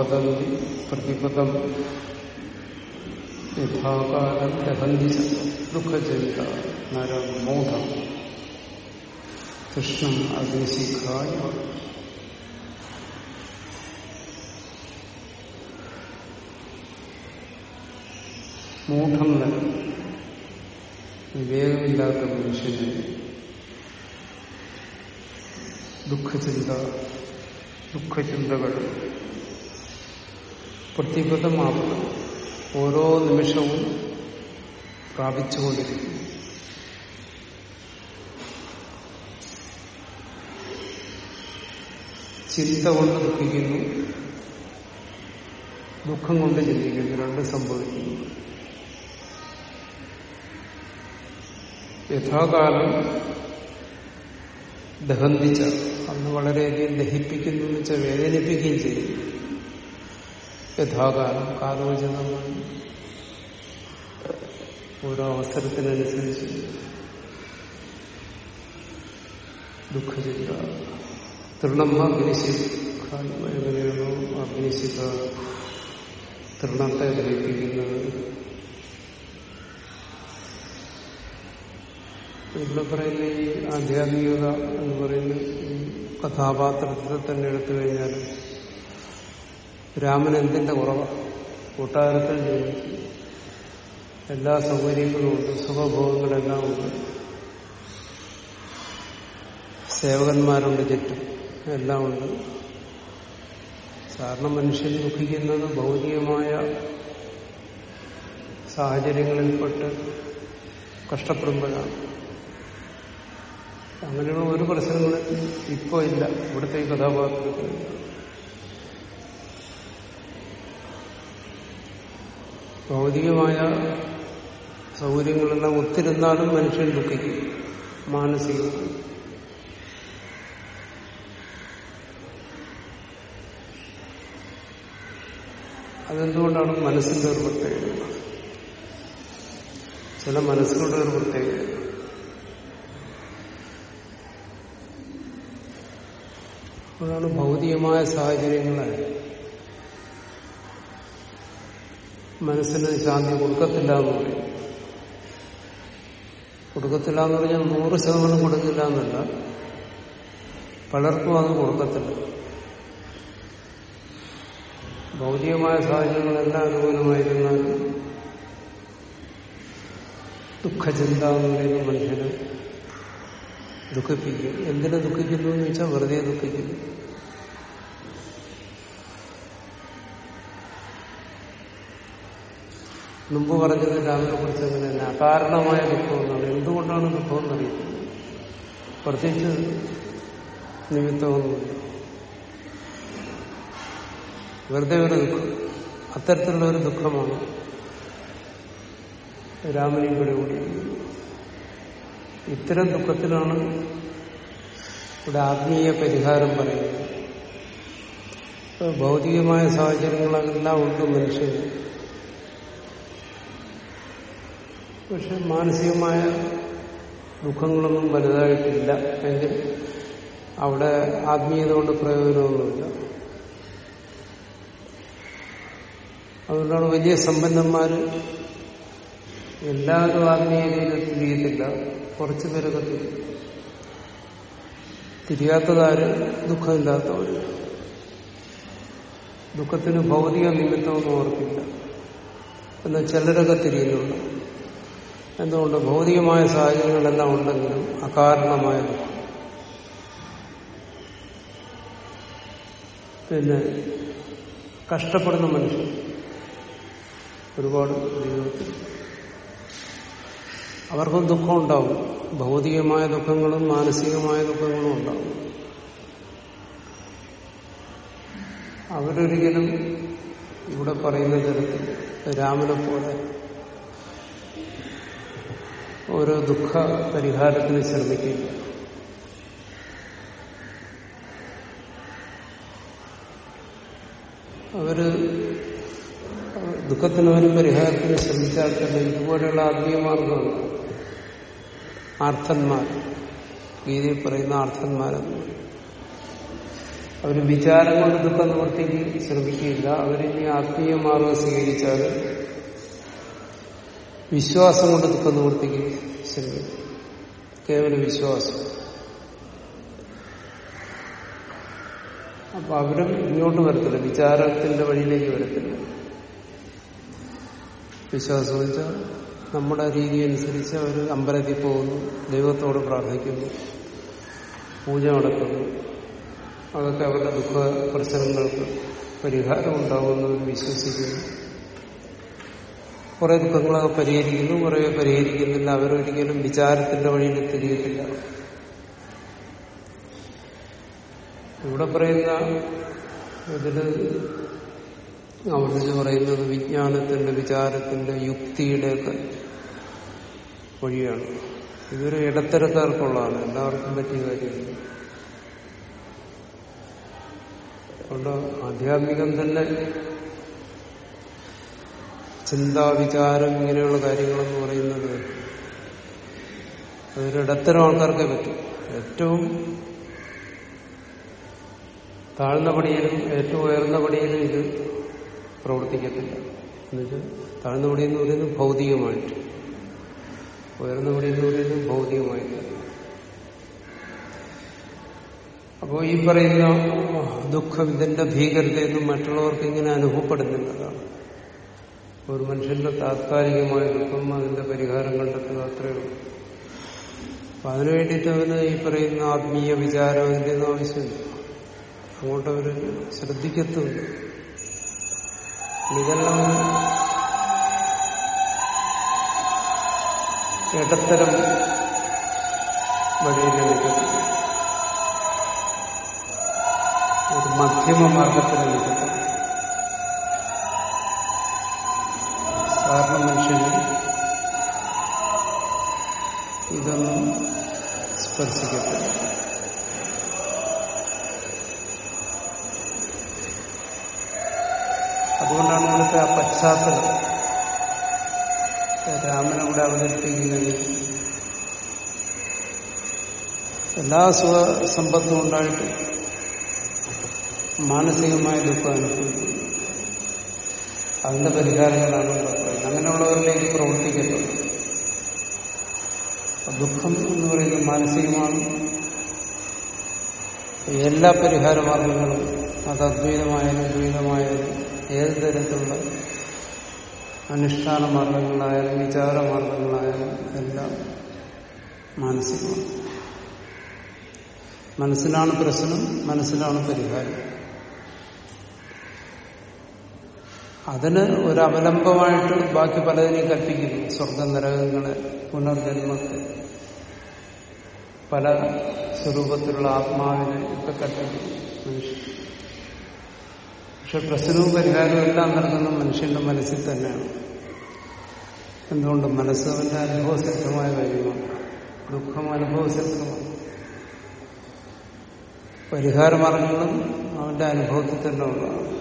പദം പ്രതിപദം. യഥാകാലം ദഹന്തി ദുഃഖചരിത നരം കൃഷ്ണൻ കൃഷ്ണം അഗ്നിശിഖായ മൂഢം നരം വിവേകമില്ലാത്ത മനുഷ്യന് ദുഃഖചിന്ത ദുഃഖചിന്തകൾ പ്രതിപദമാകുന്നു ഓരോ നിമിഷവും പ്രാപിച്ചുകൊണ്ടിരിക്കുന്നു. ചിന്ത കൊണ്ട് ദുഃഖിക്കുന്നു. ദുഃഖം കൊണ്ട് ചിന്തിക്കുന്നു. രണ്ട് സംഭവിക്കുന്നു. യഥാകാലം ദഹന്തിച്ച അന്ന് വളരെയധികം ദഹിപ്പിക്കുന്നു എന്ന് വെച്ചാൽ വേദനിപ്പിക്കുകയും ചെയ്യും. യഥാകാലം കാലോചിതമായി ഓരോ അവസരത്തിനനുസരിച്ച് ദുഃഖചിന്ത തൃണമ്മ അഗ്നിശിഖ എങ്ങനെയാണോ അഗ്നിശിഖ തൃണത്തെ ദഹിപ്പിക്കുന്നത് ഇവിടെ പറയുന്ന ഈ ആധ്യാത്മികത എന്ന് പറയുന്ന ഈ കഥാപാത്രത്തെ തന്നെ എടുത്തു കഴിഞ്ഞാൽ രാമൻ എന്തിന്റെ കുറവാണ് കൂട്ടാരത്തിൽ ജീവിക്കുന്നു എല്ലാ സൗകര്യങ്ങളും ഉണ്ട് സുഖഭോഗങ്ങളെല്ലാം ഉണ്ട്. സേവകന്മാരുണ്ട് ചുറ്റും എല്ലാം ഉണ്ട്. സാധാരണ മനുഷ്യൻ ദുഃഖിക്കുന്നത് ഭൗതികമായ സാഹചര്യങ്ങളിൽപ്പെട്ട് കഷ്ടപ്പെടുമ്പോഴാണ്. അങ്ങനെയുള്ള ഒരു പ്രശ്നങ്ങളും ഇപ്പോ ഇല്ല. ഇവിടുത്തെ ഈ ഭൗതികമായ സൗകര്യങ്ങളെല്ലാം ഒത്തിരുന്നാലും മനുഷ്യൻ ദുഃഖിക്കും. മാനസിക അതെന്തുകൊണ്ടാണ് മനസ്സിന്റെ ഒരു പ്രത്യേകത? ചില മനസ്സുകളുടെ ഒരു പ്രത്യേകത. അതാണ് ഭൗതികമായ സാഹചര്യങ്ങളെ മനസ്സിന് ശാന്തി കൊടുക്കത്തില്ല എന്ന് പറയും. കൊടുക്കത്തില്ല എന്ന് പറഞ്ഞാൽ നൂറ് ശതമാനം കൊടുക്കില്ല എന്നല്ല. പലർക്കും അത് കൊടുക്കത്തില്ല. ഭൗതികമായ സാഹചര്യങ്ങളെല്ലാം അനുകൂലമായിരുന്നാലും ദുഃഖചിന്ത എന്ന് പറയുന്ന മനുഷ്യന് ദുഃഖിപ്പിക്കും എന്തിനെ ദുഃഖിക്കുന്നു എന്ന് വെച്ചാൽ വെറുതെ ദുഃഖിക്കുന്നു. മുമ്പ് പറഞ്ഞത് രാമനെ കുറിച്ച് അങ്ങനെ തന്നെ അകാരണമായ ദുഃഖം എന്നാണ് എന്തുകൊണ്ടാണ് ദുഃഖം എന്നറിയുന്നത് പ്രത്യേകിച്ച് നിമിത്തമൊന്നുമില്ല. വെറുതെ ഒരു ദുഃഖം. അത്തരത്തിലുള്ള ഒരു ദുഃഖമാണ് രാമനെയും കൂടെ കൂടി ഇത്തരം ദുഃഖത്തിലാണ് ഇവിടെ ആത്മീയ പരിഹാരം പറയുന്നത്. ഭൗതികമായ സാഹചര്യങ്ങളെല്ലാം ഉണ്ട് മനുഷ്യന്. പക്ഷെ മാനസികമായ ദുഃഖങ്ങളൊന്നും വലുതായിട്ടില്ല. എങ്കിൽ അവിടെ ആത്മീയത കൊണ്ട് പ്രയോജനമൊന്നുമില്ല. അതുകൊണ്ടാണ് വലിയ സമ്പന്നന്മാർ എല്ലാവരും ആത്മീയതയിൽ തിരിയത്തില്ല. കുറച്ച് പേരൊക്കെ തിരിയും. തിരിയാത്തതാര്? ദുഃഖമില്ലാത്തവര്. ദുഃഖത്തിന് ഭൗതിക നിമിത്തമൊന്നും ഓർക്കില്ല എന്നാൽ ചിലരൊക്കെ തിരിയുന്നുണ്ട്. എന്തുകൊണ്ട് ഭൗതികമായ സാഹചര്യങ്ങളെല്ലാം ഉണ്ടെങ്കിലും അകാരണമായ ദുഃഖം പിന്നെ കഷ്ടപ്പെടുന്ന മനുഷ്യൻ ഒരുപാട് ജീവിതത്തിൽ അവർക്കും ദുഃഖം ഉണ്ടാവും. ഭൗതികമായ ദുഃഖങ്ങളും മാനസികമായ ദുഃഖങ്ങളും ഉണ്ടാവും. അവരൊരിക്കലും ഇവിടെ പറയുന്ന തരത്തിൽ രാമനെ പോലെ ഓരോ ദുഃഖ പരിഹാരത്തിന് ശ്രമിക്കില്ല അവർ ദുഃഖത്തിന് ഒരു പരിഹാരത്തിന് ശ്രമിച്ചാൽ തന്നെ ഇതുപോലെയുള്ള ആത്മീയമാർഗമാണ്. ആർത്ഥന്മാർ ഗീതയിൽ പറയുന്ന ആർത്ഥന്മാരെന്ന് അവർ വിചാരം കൊണ്ട് ദുഃഖം നിവർത്തിക്ക് ശ്രമിക്കുകയില്ല. അവരിനി ആത്മീയ മാർഗം സ്വീകരിച്ചാൽ വിശ്വാസം കൊണ്ട് ദുഃഖം നിവർത്തിക്കുക ശരി കേവല വിശ്വാസം. അപ്പൊ അവരും ഇങ്ങോട്ട് വരത്തില്ല. വിചാരത്തിന്റെ വഴിയിലേക്ക് വരത്തില്ല. വിശ്വാസം വെച്ചാൽ നമ്മുടെ രീതി അനുസരിച്ച് അവർ അമ്പലത്തിൽ പോകുന്നു ദൈവത്തോട് പ്രാർത്ഥിക്കുന്നു പൂജ നടത്തുന്നു. അതൊക്കെ അവരുടെ ദുഃഖ പ്രശ്നങ്ങൾക്ക് പരിഹാരം ഉണ്ടാകുമെന്ന് വിശ്വസിക്കുന്നു. കുറെ ദുഃഖങ്ങളൊക്കെ പരിഹരിക്കുന്നു കുറെ പരിഹരിക്കുന്നില്ല. അവരൊരിക്കലും വിചാരത്തിന്റെ വഴിയിൽ തിരിയത്തില്ല. ഇവിടെ പറയുന്ന ഇതിൽ അവിടുന്ന് പറയുന്നത് വിജ്ഞാനത്തിന്റെ വിചാരത്തിന്റെ യുക്തിയുടെ വഴിയാണ്. ഇതൊരു ഇടത്തരക്കാർക്കുള്ളതാണ്. എല്ലാവർക്കും പറ്റിയ കാര്യമില്ല അതുകൊണ്ട് ആധ്യാത്മികം തന്നെ ചിന്താ വിചാരം ഇങ്ങനെയുള്ള കാര്യങ്ങളെന്ന് പറയുന്നത് അതൊരിടത്തരം ആൾക്കാർക്കേ പറ്റും. ഏറ്റവും താഴ്ന്ന പടിയിലും ഏറ്റവും ഉയർന്ന പടിയിലും ഇത് പ്രവർത്തിക്കത്തില്ല. എന്നുവെച്ചാൽ താഴ്ന്ന പടി എന്ന് പറയുന്നത് ഭൗതികമായിട്ട്. ഉയർന്ന പടി എന്ന് പറയുന്നത് ഭൗതികമായിട്ട്. അപ്പോൾ ഈ പറയുന്ന ദുഃഖം ഇതിന്റെ ഭീകരതയൊന്നും മറ്റുള്ളവർക്ക് ഇങ്ങനെ അനുഭവപ്പെടുന്നില്ലതാണ് ഒരു മനുഷ്യന്റെ താത്കാലികമായ ദുഃഖം അതിന്റെ പരിഹാരം കണ്ടെത്തുക അത്രയേ ഉള്ളൂ. അപ്പൊ അതിനു അവന് ഈ പറയുന്ന ആത്മീയ വിചാരം അതിന്റെ ഒന്നും ആവശ്യമില്ല. അങ്ങോട്ട് അവർ ശ്രദ്ധിക്കത്തുമില്ല ഇതെല്ലാം ഇടത്തരം വഴിയിൽ നിൽക്കുന്നു ഒരു മധ്യമ മാർഗത്തിൽ സാധാരണ മനുഷ്യന് ഇതൊന്നും സ്പർശിക്കത്തില്ല. അതുകൊണ്ടാണ് ഇവിടുത്തെ ആ പശ്ചാത്തലം. രാമനെ കൂടെ അവതരിപ്പിക്കുന്നത് എല്ലാ സുഖ സമ്പത്തും ഉണ്ടായിട്ട് മാനസികമായ ദുഃഖം അനുഭവിക്കുന്നു. അതിന്റെ പരിഹാരങ്ങളാണ് അങ്ങനെയുള്ളവരിലേക്ക് പ്രവർത്തിക്കത്തുള്ളൂ ദുഃഖം എന്ന് പറയുന്നത് മാനസികമാണ്. എല്ലാ പരിഹാര മാർഗങ്ങളും അത് അദ്വൈതമായാലും ദ്വൈതമായാലും ഏത് തരത്തിലുള്ള അനുഷ്ഠാന മാർഗങ്ങളായാലും വിചാര മാർഗങ്ങളായാലും എല്ലാം മാനസികമാണ്. മനസ്സിലാണ് പ്രശ്നം മനസ്സിലാണ് പരിഹാരം. അതിന് ഒരു അവലംബമായിട്ട് ബാക്കി പലതിനെയും കൽപ്പിക്കുന്നു. സ്വർഗ നരകങ്ങളെ പുനർജന്മത്തെ. പല സ്വരൂപത്തിലുള്ള ആത്മാവിനെ ഒക്കെ കൽപ്പിക്കുന്നു മനുഷ്യൻ. പക്ഷെ പ്രശ്നവും പരിഹാരവും എല്ലാം നടക്കുന്ന മനുഷ്യന്റെ മനസ്സിൽ തന്നെയാണ്. എന്തുകൊണ്ട്? മനസ്സ് അവന്റെ അനുഭവസിദ്ധമായ കാര്യമാണ്. ദുഃഖം അനുഭവസിദ്ധമാണ് പരിഹാരമാർഗങ്ങളും അവന്റെ അനുഭവത്തിൽ തന്നെ ഉള്ളതാണ്.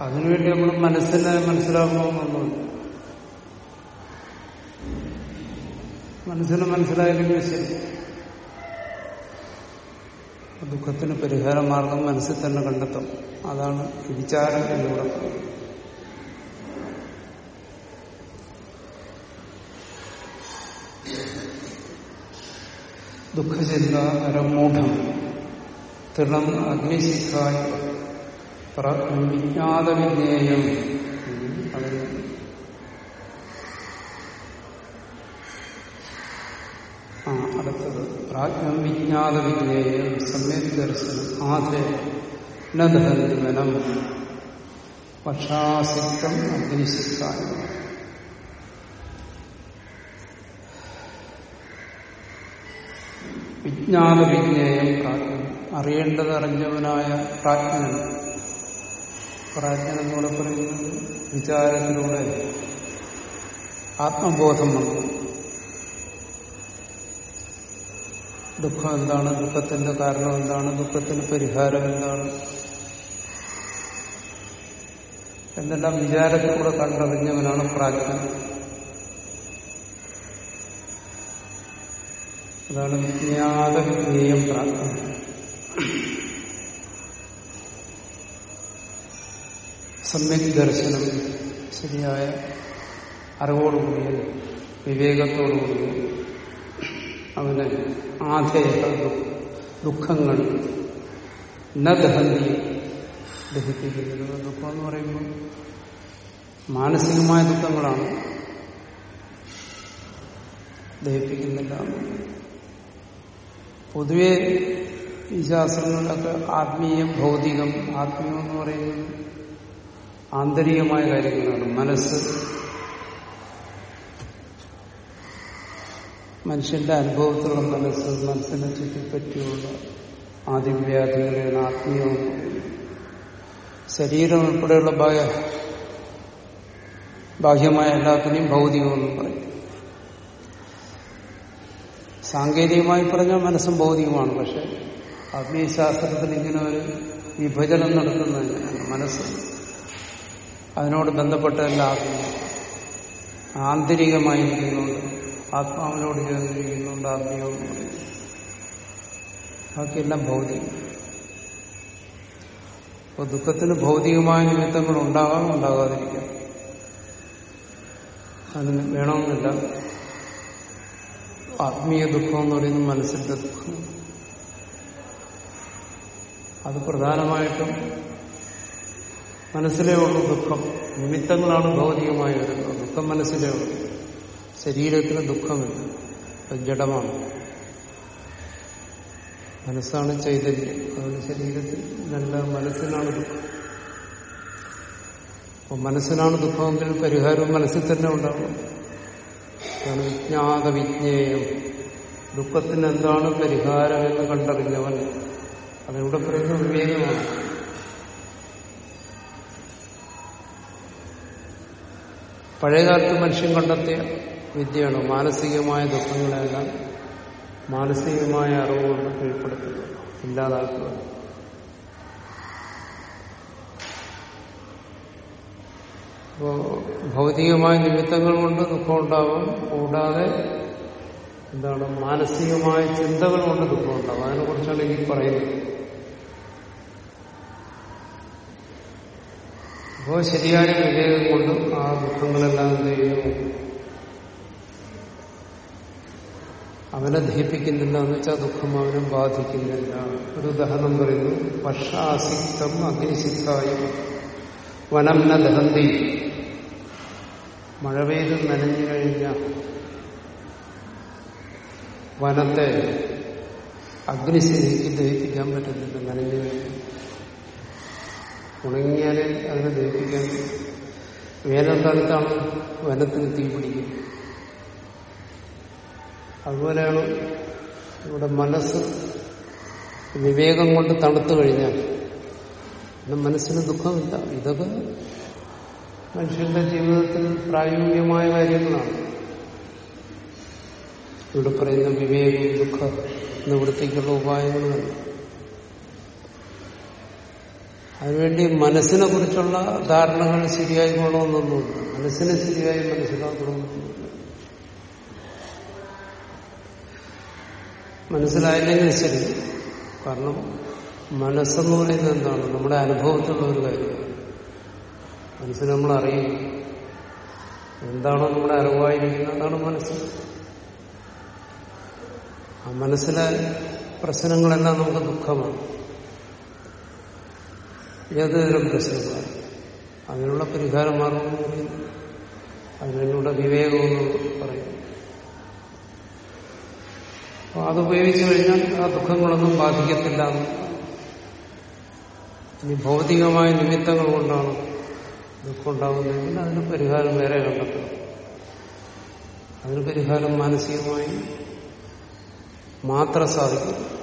അതിനുവേണ്ടി നമ്മൾ മനസ്സിനെ മനസ്സിലാക്കണമെന്നൊന്നുമില്ല മനസ്സിന് മനസ്സിലായില്ലെങ്കിൽ ശരി. ദുഃഖത്തിന് പരിഹാര മാർഗം മനസ്സിൽ തന്നെ കണ്ടെത്തും. അതാണ് വിചാരം എന്നിവിടെ പറയുന്നത് ദുഃഖചിന്ത നരമൂഢം തൃണം അഗ്നിശിഖായ പ്രജ്ഞാത വിജ്ഞേയം അതിന് ആ അടുത്തത്. പ്രാജ്ഞം വിജ്ഞാത വിജ്ഞേയം സമ്യക് ദർശനം. ആധേനദഹന്തി വനം പക്ഷാസിക്തം അഗ്നിശിക്തായ വിജ്ഞാന വിജ്ഞേയം പ്രാജ്ഞം അറിയേണ്ടതറിഞ്ഞവനായ പ്രാജ്ഞനാണ് പ്രാജ്ഞൻ എന്നൂടെ പറയുന്നത് വിചാരത്തിലൂടെ ആത്മബോധം വന്നു. ദുഃഖം എന്താണ് ദുഃഖത്തിന്റെ കാരണം എന്താണ്? ദുഃഖത്തിന് പരിഹാരം എന്താണ്? എന്തെല്ലാം വിചാരത്തിലൂടെ കണ്ടറിഞ്ഞവനാണ് പ്രാജ്ഞൻ? അതാണ് വിജ്ഞാത വിജ്ഞേയം പ്രാജ്ഞ സമ്യക് ദർശനം ശരിയായ അറിവോടുകൂടിയ വിവേകത്തോടുകൂടിയ അവന് ആധേയ ദുഃഖങ്ങൾ ന ദഹന്തി ദഹിപ്പിക്കുന്നത്. ദുഃഖം എന്ന് പറയുമ്പോൾ മാനസികമായ ദുഃഖങ്ങളാണ് ദഹിപ്പിക്കുന്നില്ല. പൊതുവെ ഈ ശാസ്ത്രങ്ങളിലൊക്കെ ആത്മീയം ഭൗതികം ആത്മീയം എന്ന് പറയുന്നത് ആന്തരികമായ കാര്യങ്ങളാണ്. മനസ്സ്. മനുഷ്യന്റെ അനുഭവത്തിലുള്ള മനസ്സ് മനസ്സിനെ ചുറ്റിപ്പറ്റിയുള്ള ആദിവ്യാധികളെയാണ് ആത്മീയവും. ശരീരം ഉൾപ്പെടെയുള്ള ബാഹ്യ ബാഹ്യമായ എല്ലാത്തിനെയും ഭൗതികമെന്നും പറയും. സാങ്കേതികമായി പറഞ്ഞാൽ മനസ്സും ഭൗതികമാണ് പക്ഷെ ആത്മീയശാസ്ത്രത്തിൽ ഇങ്ങനെ ഒരു വിഭജനം നടത്തുന്നതിനാണ് മനസ്സ് അതിനോട് ബന്ധപ്പെട്ട എല്ലാ ആന്തരികമായി ആന്തരികമായിരിക്കുന്നുണ്ട്. ആത്മാവിനോട് ചേർന്നിരിക്കുന്നുണ്ട് ആത്മീയം എന്ന് പറയുന്നത്. ബാക്കിയെല്ലാം ഭൗതികം. അപ്പൊ ദുഃഖത്തിന് ഭൗതികമായ നിമിത്തങ്ങൾ ഉണ്ടാകാം ഉണ്ടാകാതിരിക്കാം. അതിന് വേണമെന്നില്ല. ആത്മീയ ദുഃഖം എന്ന് പറയുന്നത് മനസ്സിന്റെ ദുഃഖം. അത് പ്രധാനമായിട്ടും മനസ്സിലേ ഉള്ളൂ ദുഃഖം. നിമിത്തങ്ങളാണ് ഭൗതികമായി വരുന്നത് ദുഃഖം. മനസ്സിലേ ഉള്ളൂ. ശരീരത്തിന് ദുഃഖമില്ല. അത് ജഡമാണ്. മനസ്സാണ് ചൈതന്യം. അതുകൊണ്ട് ശരീരത്തിൽ നല്ല മനസ്സിനാണ് ദുഃഖം. അപ്പൊ മനസ്സിനാണ് ദുഃഖമെങ്കിൽ പരിഹാരവും മനസ്സിൽ തന്നെ ഉണ്ടാവും വിജ്ഞാത വിജ്ഞേയം ദുഃഖത്തിന് എന്താണ് പരിഹാരം എന്ന് കണ്ടറിഞ്ഞവൻ അതിലൂടെ പറയുന്ന വിവേകമാണ്. പഴയകാലത്ത് മനുഷ്യൻ കണ്ടെത്തിയ വിദ്യയാണ് മാനസികമായ ദുഃഖങ്ങളെല്ലാം മാനസികമായ അറിവ് കൊണ്ട് കീഴ്പ്പെടുത്തുക ഇല്ലാതാക്കുക. അപ്പോ ഭൗതികമായ നിമിത്തങ്ങൾ കൊണ്ട് ദുഃഖം ഉണ്ടാവും കൂടാതെ എന്താണ് മാനസികമായ ചിന്തകൾ കൊണ്ട് ദുഃഖം ഉണ്ടാവും. അതിനെ കുറിച്ചാണ് ഈ പറയുന്നത്. അപ്പോൾ ശരിയായ വിവേകം കൊണ്ട് ആ ദുഃഖങ്ങളെല്ലാം എന്ത് ചെയ്യുന്നു അവനെ ദഹിപ്പിക്കുന്നില്ല എന്ന് വെച്ചാൽ ദുഃഖം അവനെ ബാധിക്കുന്നില്ല. ഒരു ദഹനം പറയുന്നു. പക്ഷാസിക്തം അഗ്നിസിക്തായും വനം ന ദഹന്തി. മഴ പെയ്ത് നനഞ്ഞു കഴിഞ്ഞ വനത്തെ അഗ്നിസ്ഥിതിക്ക് ദഹിപ്പിക്കാൻ പറ്റുന്നില്ല. നനഞ്ഞു കഴിഞ്ഞു. ഉണങ്ങിയാലേ അതിനെ ദഹിപ്പിക്കാൻ വേനൽക്കാലത്താണ് വനത്തിന് തീ പിടിക്കുന്നത് അതുപോലെയാണ് ഇവിടെ മനസ്സ് വിവേകം കൊണ്ട് തണുത്തു കഴിഞ്ഞാൽ പിന്നെ മനസ്സിന് ദുഃഖമില്ല. ഇതൊക്കെ മനുഷ്യന്റെ ജീവിതത്തിൽ പ്രായോഗികമായ കാര്യങ്ങളാണ്. ഇവിടെ പറയുന്ന വിവേകം ദുഃഖം നിവൃത്തിക്കുള്ള ഉപായങ്ങളല്ല അതിനുവേണ്ടി മനസ്സിനെ കുറിച്ചുള്ള ധാരണകൾ ശരിയായി കൊള്ളണമെന്നൊന്നുമില്ല മനസ്സിനെ ശരിയായി മനസ്സിലാക്കണമെന്നൊന്നുമില്ല മനസ്സിലായില്ലെങ്കിൽ ശരി. കാരണം മനസ്സെന്ന് പറയുന്നത് എന്താണ്? നമ്മുടെ അനുഭവത്തിലുള്ള ഒരു കാര്യമാണ് മനസ്സിന് നമ്മൾ അറിയും. എന്താണോ നമ്മുടെ അറിവായിരിക്കുന്നത് അതാണ് മനസ്സ്. ആ മനസ്സിലെ പ്രശ്നങ്ങളെല്ലാം നമുക്ക് ദുഃഖമാണ്. ഏതുതരം പ്രശ്നങ്ങളാണ് അതിനുള്ള പരിഹാര മാർഗം അതിനുള്ള വിവേകമെന്ന് പറയും. അപ്പൊ അത് ഉപയോഗിച്ചു കഴിഞ്ഞാൽ ആ ദുഃഖങ്ങളൊന്നും ബാധിക്കത്തില്ല. ഇനി ഭൗതികമായ നിമിത്തങ്ങൾ കൊണ്ടാണ് ദുഃഖം ഉണ്ടാകുന്നതെങ്കിൽ അതിന് പരിഹാരം വേറെ കണ്ടെത്തണം. അതിന് പരിഹാരം മാനസികമായി മാത്രം സാധിക്കും.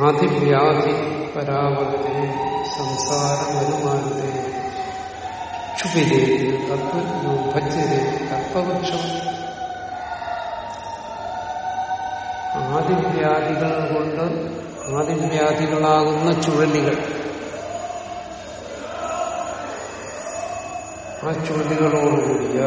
ആദിവ്യാധി പരാവത്തെ സംസാരമനുമാനത്തെ ക്ഷുഭിരേ തത്വജ്ഞോ ഭജ്യതേ തത്വവൃക്ഷം. ആദിവ്യാധികൾ കൊണ്ട് ആദിവ്യാധികളാകുന്ന ചുഴലികൾ. ആ ചുഴലികളോടുകൂടിയ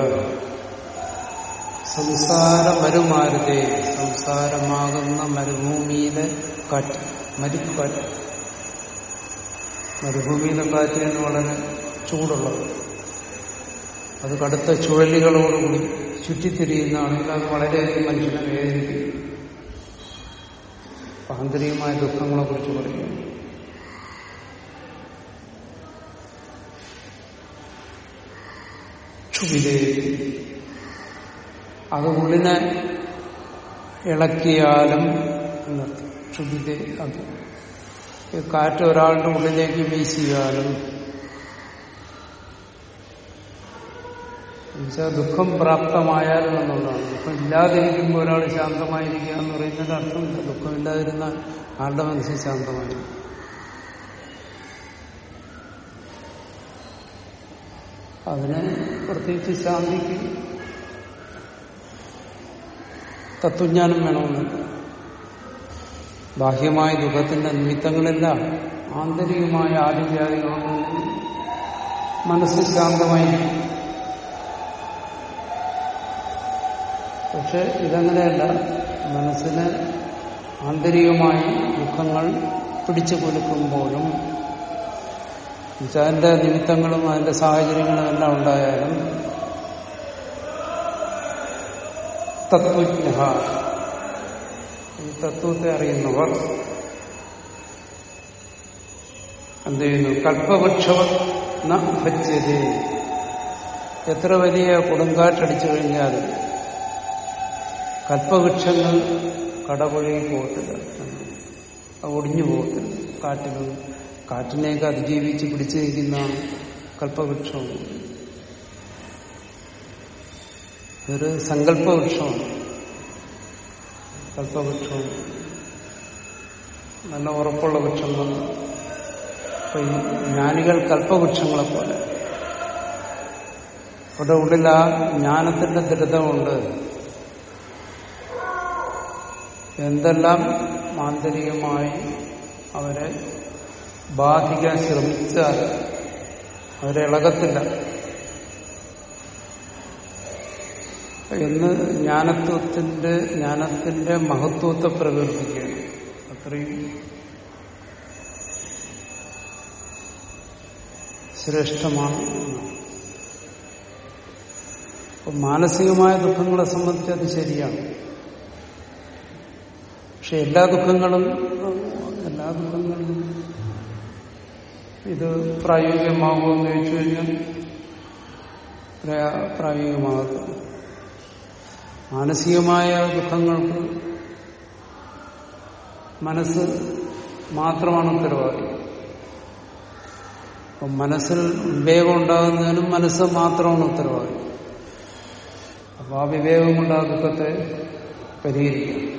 സംസാര മരുമാരുതേ സംസാരമാകുന്ന മരുഭൂമിയിലെ കാറ്റ് മരുക്കാറ്റ്. മരുഭൂമിയിലെ കാറ്റ് എന്ന് വളരെ ചൂടുള്ളത്. അത് കടുത്ത ചുഴലികളോടുകൂടി ചുറ്റിത്തിരിയുന്നതാണെങ്കിൽ അത് വളരെയധികം മനുഷ്യനെ വേദനിക്കും ആന്തരികമായ ദുഃഖങ്ങളെ കുറിച്ച് പറയുന്നു. ക്ഷുഭിതേ അത് ഉള്ളിനെ ഇളക്കിയാലും എന്നർത്ഥം ക്ഷുഭിതേ അത് കാറ്റ് ഒരാളുടെ ഉള്ളിലേക്ക് വീശിയാലും എന്നുവെച്ചാൽ ദുഃഖം പ്രാപ്തമായാലും എന്നുള്ളതാണ്. ദുഃഖം ഇല്ലാതിരിക്കുമ്പോൾ ഒരാൾ ശാന്തമായിരിക്കുക എന്ന് പറയുന്നതിന്റെ അർത്ഥമില്ല ദുഃഖമില്ലാതിരുന്നാൽ ആളുടെ മനസ്സിൽ ശാന്തമായിരിക്കും. അതിന് പ്രത്യേകിച്ച് ശാന്തിക്ക് തത്വജ്ഞാനം വേണമെന്നില്ല ബാഹ്യമായ ദുഃഖത്തിന്റെ നിമിത്തങ്ങളില്ല ആന്തരികമായ ആദിവ്യാധികളൊന്നും മനസ്സ് ശാന്തമായി പക്ഷെ ഇതങ്ങനെയല്ല. മനസ്സിന് ആന്തരികമായി ദുഃഖങ്ങൾ പിടിച്ചു കൊടുക്കുമ്പോഴും അതിന്റെ നിമിത്തങ്ങളും അതിന്റെ സാഹചര്യങ്ങളും എല്ലാം ഉണ്ടായാലും തത്വജ്ഞ ഈ തത്വത്തെ അറിയുന്നവർ എന്ത് ചെയ്യുന്നു? കൽപ്പവൃക്ഷവ ഭജ്യതേ. എത്ര വലിയ കൊടുങ്കാറ്റടിച്ചു കഴിഞ്ഞാലും കൽപ്പവൃക്ഷങ്ങൾ കടപുഴകി പോകത്തില്ല. അത് ഒടിഞ്ഞു പോകത്തില്ല. കാറ്റിലും കാറ്റിനെയൊക്കെ അതിജീവിച്ച് പിടിച്ചിരിക്കുന്ന നിൽക്കുന്നതാണ് കൽപ്പവൃക്ഷം ഒരു സങ്കല്പവൃക്ഷമാണ് സങ്കല്പവൃക്ഷവും നല്ല ഉറപ്പുള്ള വൃക്ഷങ്ങൾ അപ്പൊ ഈ ജ്ഞാനികൾ കൽപ്പവൃക്ഷങ്ങളെ പോലെ അവരുടെ ഉള്ളിൽ ആ ജ്ഞാനത്തിന്റെ ദൃഢതമുണ്ട്. എന്തെല്ലാം ആന്തരികമായി അവരെ ബാധിക്കാൻ ശ്രമിച്ചാൽ അവരെ ഇളകത്തില്ല. എന്ന് ജ്ഞാനത്വത്തിന്റെ ജ്ഞാനത്തിന്റെ മഹത്വത്തെ പ്രകീർത്തിക്കുകയാണ്. അത്രയും ശ്രേഷ്ഠമാണ്. അപ്പം മാനസികമായ ദുഃഖങ്ങളെ സംബന്ധിച്ച് അത് ശരിയാണ്. പക്ഷെ എല്ലാ ദുഃഖങ്ങളും എല്ലാ ദുഃഖങ്ങളും ഇത് പ്രായോഗികമാകുമെന്ന് ചോദിച്ചു കഴിഞ്ഞാൽ പ്രായോഗികമാകത്തില്ല. മാനസികമായ ദുഃഖങ്ങൾക്ക് മനസ്സ് മാത്രമാണ് ഉത്തരവാദി. അപ്പം മനസ്സിൽ വിവേകം ഉണ്ടാകുന്നതിനും മനസ്സ് മാത്രമാണ് ഉത്തരവാദി. അപ്പോൾ ആ വിവേകം കൊണ്ട് ആ ദുഃഖത്തെ പരിഹരിക്കാം.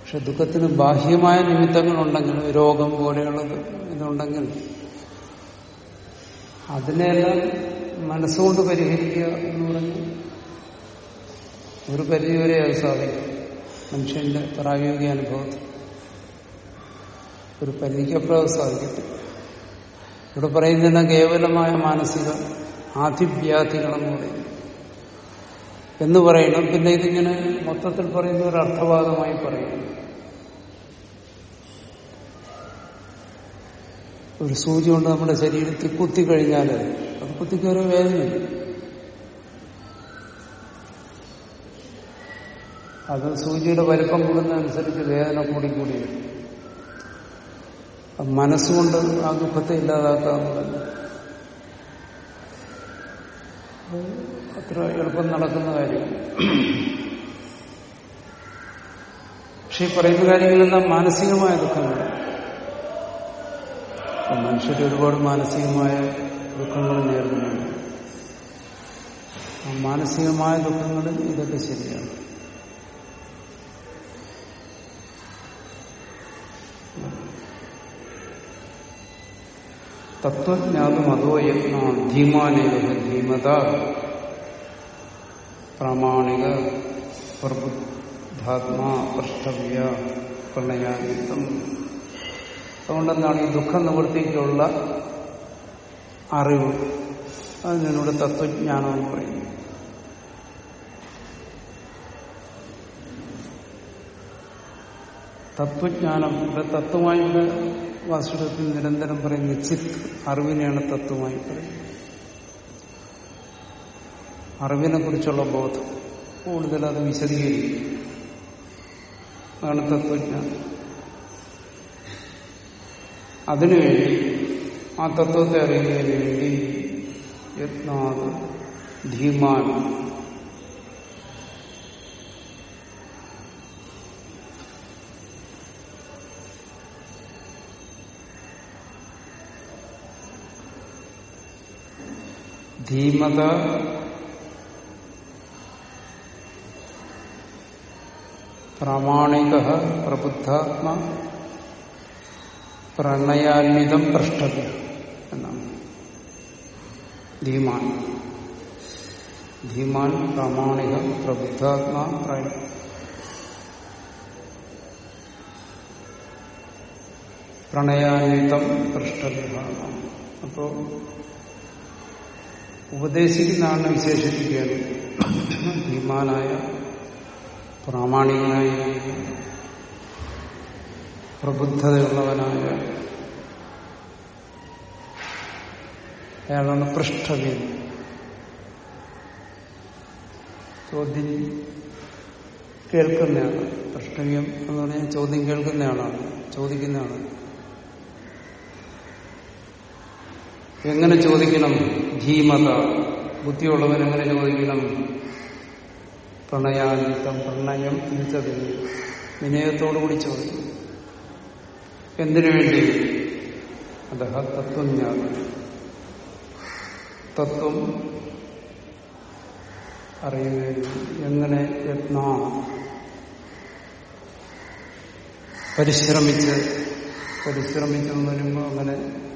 പക്ഷെ ദുഃഖത്തിന് ബാഹ്യമായ നിമിത്തങ്ങളുണ്ടെങ്കിൽ രോഗം പോലെയുള്ളത് ഇതുണ്ടെങ്കിൽ അതിനെല്ലാം മനസ്സുകൊണ്ട് പരിഹരിക്കുക എന്ന് പറഞ്ഞ് ഒരു പരിധിവരെ അത് സാധിക്കും മനുഷ്യന്റെ പ്രായോഗിക അനുഭവത്തിൽ ഒരു പരിധിക്കപ്പുറം അത് സാധിക്കത്തില്ല ഇവിടെ പറയുന്നതിന് കേവലമായ മാനസിക ആധിവ്യാധികളെന്ന് പറയുന്നു എന്ന് പറയണം പിന്നെ ഇതിങ്ങനെ മൊത്തത്തിൽ പറയുന്ന ഒരു അർത്ഥവാദമായി പറയുന്നു. ഒരു സൂചി കൊണ്ട് നമ്മുടെ ശരീരത്തിൽ കുത്തി കഴിഞ്ഞാൽ അത് കുത്തിക്കൊരു വേദനയില്ല. അത് സൂചിയുടെ വലിപ്പം കൂടുന്നതനുസരിച്ച് വേദന കൂടിക്കൂടി വരും മനസ്സുകൊണ്ട് ആ ദുഃഖത്തെ ഇല്ലാതാക്കാവുന്നതല്ല. അത്ര എളുപ്പം നടക്കുന്ന കാര്യം പക്ഷെ ഈ പറയുന്ന കാര്യങ്ങളെല്ലാം മാനസികമായ ദുഃഖങ്ങളാണ്. മനുഷ്യർ ഒരുപാട് മാനസികമായ ദുഃഖങ്ങൾ നേരിടുന്നുണ്ട്. മാനസികമായ ദുഃഖങ്ങളിൽ ഇതൊക്കെ ശരിയാണ്. തത്വജ്ഞാനം അതോ യത്ന ധീമാനേക ധീമത പ്രാമാണിക പ്രബുദ്ധാത്മാ പ്രഷ്ടവ്യ പ്രണയാനിത്തം അതുകൊണ്ടെന്താണ് ഈ ദുഃഖ നിവൃത്തിക്കുള്ള അറിവ്? അതിനോട് തത്വജ്ഞാനം എന്ന് തത്വജ്ഞാനം. ഇവിടെ തത്വമായി ഇവിടെ വാസുടത്തിൽ നിരന്തരം പറയുന്ന ചിത്ത് അറിവിനെയാണ് തത്വമായി പറയുന്നത്. അറിവിനെ കുറിച്ചുള്ള ബോധം കൂടുതൽ അത് വിശദീകരിക്കും. അതാണ് തത്വജ്ഞാനം. അതിനുവേണ്ടി ആ തത്വത്തെ അറിയുന്നതിന് വേണ്ടി യത്നാത് ധീമാൻ ധീമത പ്രാമാണിക പ്രബുദ്ധാത്മ പ്രണയാന്വിതം പ്രഷ്ടവ്യ എന്നാണ്. ധീമാൻ. ധീമാൻ പ്രാമാണിക പ്രബുദ്ധാത്മാ പ്രണയ പ്രണയാന്വിതം പ്രഷ്ടവ്യ അപ്പോ ഉപദേശിക്കുന്നതാണ് വിശേഷിപ്പിക്കുകയാണ്. ധീമാനായ പ്രാമാണികനായ പ്രബുദ്ധതയുള്ളവനായ അയാളാണ് പൃഷ്ഠവി ചോദ്യം കേൾക്കുന്നയാണ് പൃഷ്ഠവ്യം എന്ന് പറഞ്ഞാൽ ചോദ്യം കേൾക്കുന്നയാളാണ് ചോദിക്കുന്നയാളാണ് എങ്ങനെ ചോദിക്കണം? ധീമത ബുദ്ധിയുള്ളവൻ എങ്ങനെ ചോദിക്കണം? പ്രണയാനിത്തം പ്രണയം എന്നുവെച്ചതിന് വിനയത്തോടുകൂടി ചോദിക്കും. എന്തിനു വേണ്ടി? അതഹ തത്വജ്ഞാനം തത്വം അറിയുന്നതിന് എങ്ങനെ യത്ന? പരിശ്രമിച്ച് പരിശ്രമിച്ചു വരുമ്പോൾ അങ്ങനെ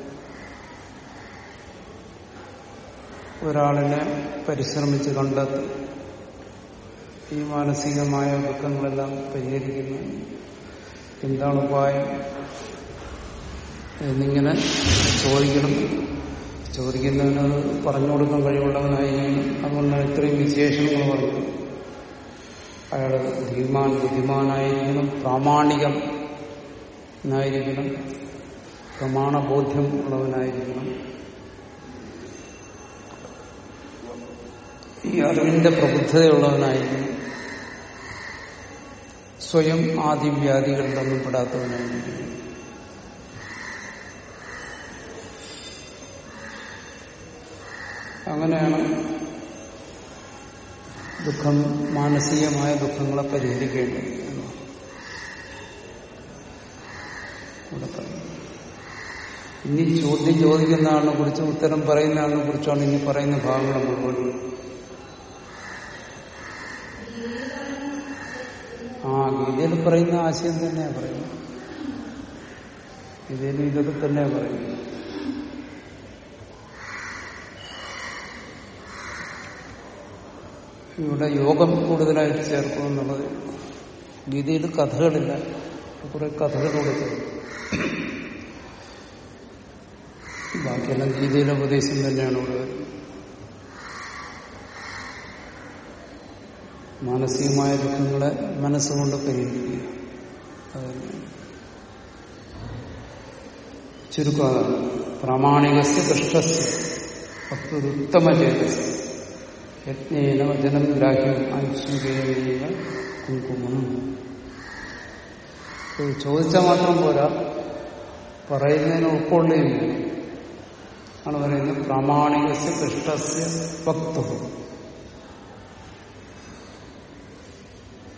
ഒരാളിനെ പരിശ്രമിച്ച് കണ്ടെത്തി ഈ മാനസികമായ ദുഃഖങ്ങളെല്ലാം പരിഹരിക്കുന്നു. എന്താണ് ഉപായം? എന്നിങ്ങനെ ചോദിക്കണം. ചോദിക്കുന്നതിന് അത് പറഞ്ഞു കൊടുക്കാൻ കഴിവുള്ളവനായിരിക്കും അതുകൊണ്ടാണ് ഇത്രയും വിശേഷങ്ങൾ പറഞ്ഞു അയാൾ ധീമാൻ ബുദ്ധിമാനായിരിക്കണം പ്രാമാണികം എന്നായിരിക്കണം പ്രമാണബോധ്യം ഉള്ളവനായിരിക്കണം. ഈ അറിവിന്റെ പ്രബുദ്ധതയുള്ളവനായിരിക്കും സ്വയം ആദിവ്യാധികളിലൊന്നും പെടാത്തവനായിരിക്കും അങ്ങനെയാണ് ദുഃഖം മാനസികമായ ദുഃഖങ്ങളെ പരിഹരിക്കേണ്ടത് ഇനി ചോദ്യം ചോദിക്കുന്ന ആളിനെ കുറിച്ച് ഉത്തരം പറയുന്ന ആളിനെ കുറിച്ചാണ് ഇനി പറയുന്ന ഭാഗങ്ങൾ മുഴുവൻ ആ ഗീതയിൽ പറയുന്ന ആശയം തന്നെയാണ് പറയുന്നത്. ഗീതയിലും ഇതൊക്കെ തന്നെയാ പറയുന്നത്. ഇവിടെ യോഗം കൂടുതലായിട്ട് ചേർക്കും എന്നുള്ളത് ഗീതയിൽ കഥകളില്ല. കുറെ കഥകൾ കൊടുക്കും ബാക്കിയെല്ലാം ഗീതയിലെ ഉപദേശം തന്നെയാണ് ഇവിടെ മാനസികമായ ദുഃഖങ്ങളെ മനസ്സുകൊണ്ട് പരിഹരിക്കുക അതന്നെയാണ് പ്രാമാണികസ് ദുഷ്ടസ് ഭക്തൊരുത്തമ ചേതസ് യജ്ഞേന വചനം ഗ്രാഹ്യം ഐശ്വര്യേന കുങ്കുമം. ചോദിച്ചാൽ മാത്രം പോരാ. പറയുന്നതിന് ഉൾക്കൊള്ളുകയും ആണ് പറയുന്നത് പ്രാമാണികസ് ദുഷ്ടസ് ഭക്തു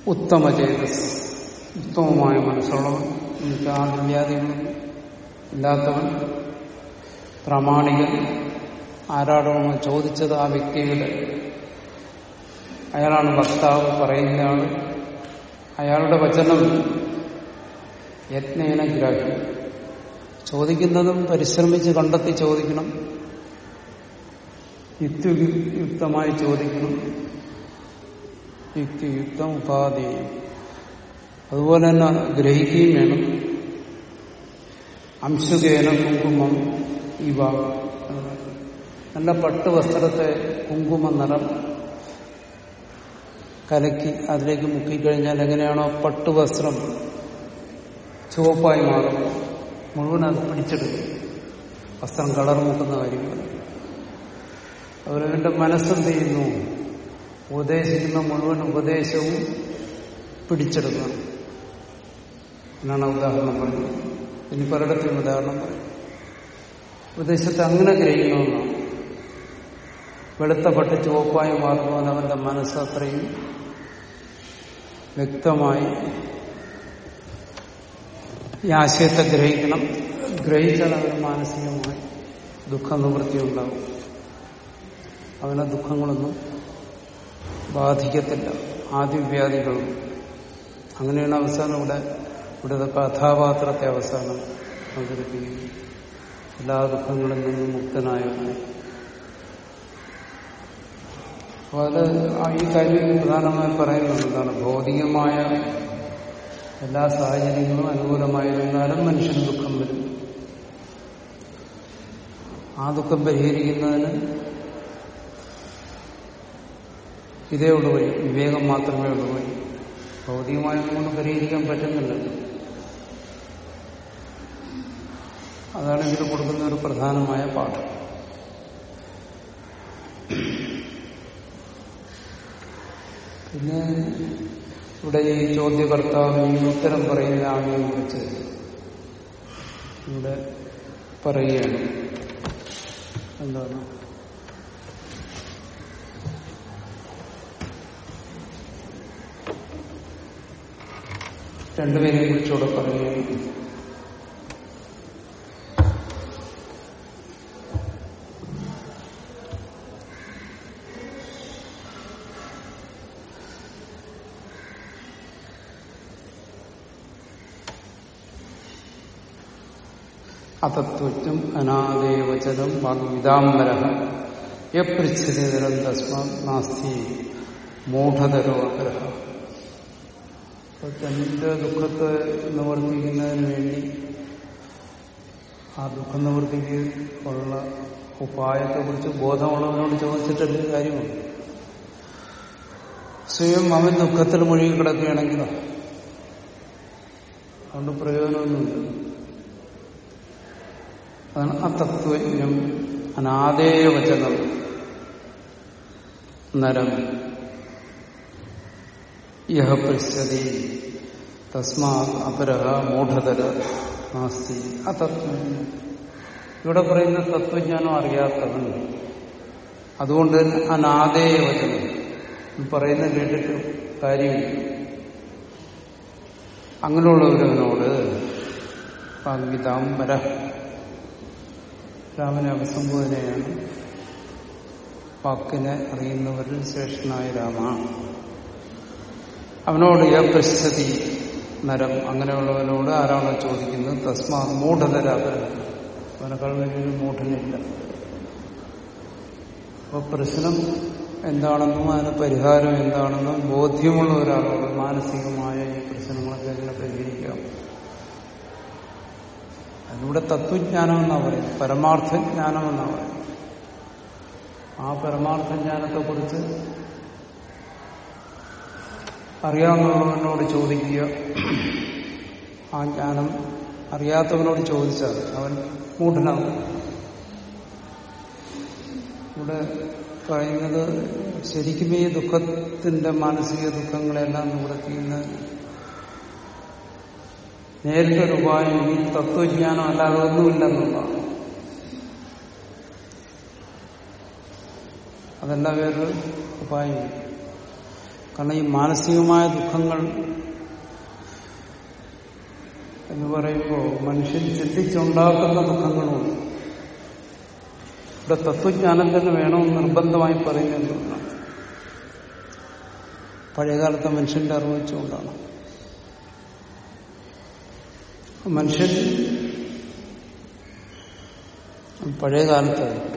ഉത്തമ ചേതസ്. ഉത്തമമായ മനസ്സുള്ളവൻ എന്നുവെച്ചാൽ ആദിവ്യാധികൾ ഇല്ലാത്തവൻ പ്രാമാണികൻ ആരാടോ ചോദിച്ചത് ആ വ്യക്തിയുടെ അയാളാണ് വക്താവ് പറയുന്നയാൾ അയാളുടെ വചനം യജ്ഞേന ഗ്രാഹ്യം. ചോദിക്കുന്നതും പരിശ്രമിച്ച് കണ്ടെത്തി ചോദിക്കണം. യുക്തിയുക്തമായി ചോദിക്കണം. യുക്തിയുക്തം ഉപാധേയം അതുപോലെ തന്നെ ഗ്രഹിക്കുകയും വേണം. അംശുകേന കുങ്കുമം ഇവ. നല്ല പട്ട് വസ്ത്രത്തെ കുങ്കുമ നിറം കലക്കി അതിലേക്ക് മുക്കിക്കഴിഞ്ഞാൽ എങ്ങനെയാണോ പട്ട് വസ്ത്രം ചുവപ്പായി മാറും. മുഴുവൻ അത് പിടിച്ചെടുക്കും. വസ്ത്രം കളർ മുക്കുന്ന കാര്യങ്ങൾ. അവരവന്റെ മനസ്സെന്ത് ചെയ്യുന്നു? ഉപദേശിക്കുന്ന മുഴുവൻ ഉപദേശവും പിടിച്ചെടുക്കണം. എന്നാണ് ഉദാഹരണം പറയുന്നത് ഇനി പലയിടത്തും ഉദാഹരണം പറയും. ഉപദേശത്തെ അങ്ങനെ ഗ്രഹിക്കണമെന്നാണ് പട്ട് ചുവപ്പായി മാറുമ്പോൾ അവന്റെ മനസ്സ് അത്രയും വ്യക്തമായി ഈ ആശയത്തെ ഗ്രഹിക്കണം. ഗ്രഹിച്ചാൽ അവന് മാനസികമായി ദുഃഖ നിവൃത്തി ഉണ്ടാവും അവനെ ദുഃഖങ്ങളൊന്നും ബാധിക്കത്തില്ല. ആദിവ്യാധികളും അങ്ങനെയാണ് അവസാനം ഇവിടെ ഇവിടുത്തെ കഥാപാത്രത്തെ അവസാനം അവതരിപ്പിക്കുന്നത്. എല്ലാ ദുഃഖങ്ങളിൽ നിന്നും മുക്തനായവനെ അപ്പോൾ അത് ഈ കാര്യം പ്രധാനമായും പറയുന്നത് എന്താണ്? ഭൗതികമായ എല്ലാ സാഹചര്യങ്ങളും അനുകൂലമായിരുന്നാലും മനുഷ്യൻ ദുഃഖം വരും. ആ ദുഃഖം പരിഹരിക്കുന്നതിന് ഇതേ ഉള്ളു വിവേകം മാത്രമേ ഉള്ളൂ വഴി ഭൗതികമായതുകൊണ്ട് പരിഹരിക്കാൻ പറ്റുന്നില്ലല്ലോ. അതാണ് ഇതിൽ കൊടുക്കുന്ന ഒരു പ്രധാനമായ പാഠം. പിന്നെ ഇവിടെ ഈ ചോദ്യകർത്താവ് ഈ ഉത്തരം പറയുന്ന ആളിനെ കുറിച്ച് ഇവിടെ പറയുകയാണ്. എന്താണ്? രണ്ടുപേരെയും കുറിച്ചുകൂടെ പറയുകയാണ് അതത്വജ്ഞം അനാദേവചതം വാഗ്വിതാംബര യപൃച്ഛതിതരം തസ്മാ നാസ്തി മൂഢതരോ അഗ്രഹ തന്റെ ദുഃഖത്തെ നിവർത്തിക്കുന്നതിന് വേണ്ടി ആ ദുഃഖ നിവൃത്തിക്ക് ഉള്ള ഉപായത്തെക്കുറിച്ച് ബോധമുള്ളവനോട് ചോദിച്ചിട്ടുള്ള കാര്യമാണ് സ്വയം അവൻ ദുഃഖത്തിൽ മുഴുകി കിടക്കുകയാണെങ്കിലോ? അതുകൊണ്ട് പ്രയോജനമൊന്നുമില്ല. അതാണ് അതത്വജ്ഞം അനാദേയ വചനം നരം. യഹ തസ്മാ അപരഹ മൂഢതര നാസ്തി ഇവിടെ പറയുന്ന തത്വജ്ഞാനം അറിയാത്തവൻ. അതുകൊണ്ട് തന്നെ അനാദേയ വചനം. പറയുന്ന കേട്ടിട്ട് കാര്യമില്ല. അങ്ങനെയുള്ളവരവനോട് വാഗ്വിതാംബര രാമനെ അഭിസംബോധനയാണ്. വാക്കിനെ അറിയുന്നവരിൽ ശ്രേഷ്ഠനായ രാമ. അവനോട് യപശ്ചതി നരം. അങ്ങനെയുള്ളവനോട് ആരാണോ ചോദിക്കുന്നത്? തസ്മാ മൂഢനരാകരം അവനേക്കാൾ വലിയൊരു മൂഢനില്ല. അപ്പൊ പ്രശ്നം എന്താണെന്നും അതിന് പരിഹാരം എന്താണെന്നും ബോധ്യമുള്ള ഒരാളോട് മാനസികമായ ഈ പ്രശ്നങ്ങളൊക്കെ എങ്ങനെ പരിഹരിക്കാം? അതിലൂടെ തത്വജ്ഞാനം എന്നാ പറയുന്നത്. പരമാർത്ഥ ജ്ഞാനം എന്നാ പറയുന്നത്. ആ പരമാർത്ഥ ജ്ഞാനത്തെക്കുറിച്ച് അറിയാവുന്നവനോട് ചോദിക്കുക. ആ ജ്ഞാനം അറിയാത്തവനോട് ചോദിച്ചാൽ അവൻ മൂഢനാവും. ഇവിടെ പറയുന്നത് ശരിക്കും ഈ ദുഃഖത്തിന്റെ മാനസിക ദുഃഖങ്ങളെല്ലാം നിവൃത്തിക്കുന്ന നേരിട്ടൊരു ഉപായം ഈ തത്വജ്ഞാനം അല്ലാതെ ഒന്നുമില്ലെന്നുള്ളതാണ് അതല്ല വേറൊരു ഉപായം? കാരണം ഈ മാനസികമായ ദുഃഖങ്ങൾ എന്ന് പറയുമ്പോൾ മനുഷ്യൻ ചിന്തിച്ചുണ്ടാക്കുന്ന ദുഃഖങ്ങളുണ്ട്. ഇവിടെ തത്വജ്ഞാനം തന്നെ വേണമെന്ന് നിർബന്ധമായി പറയുന്നതാണ് പഴയകാലത്തെ മനുഷ്യന്റെ അറിവ് വെച്ചുകൊണ്ടാണ്. മനുഷ്യൻ പഴയകാലത്ത്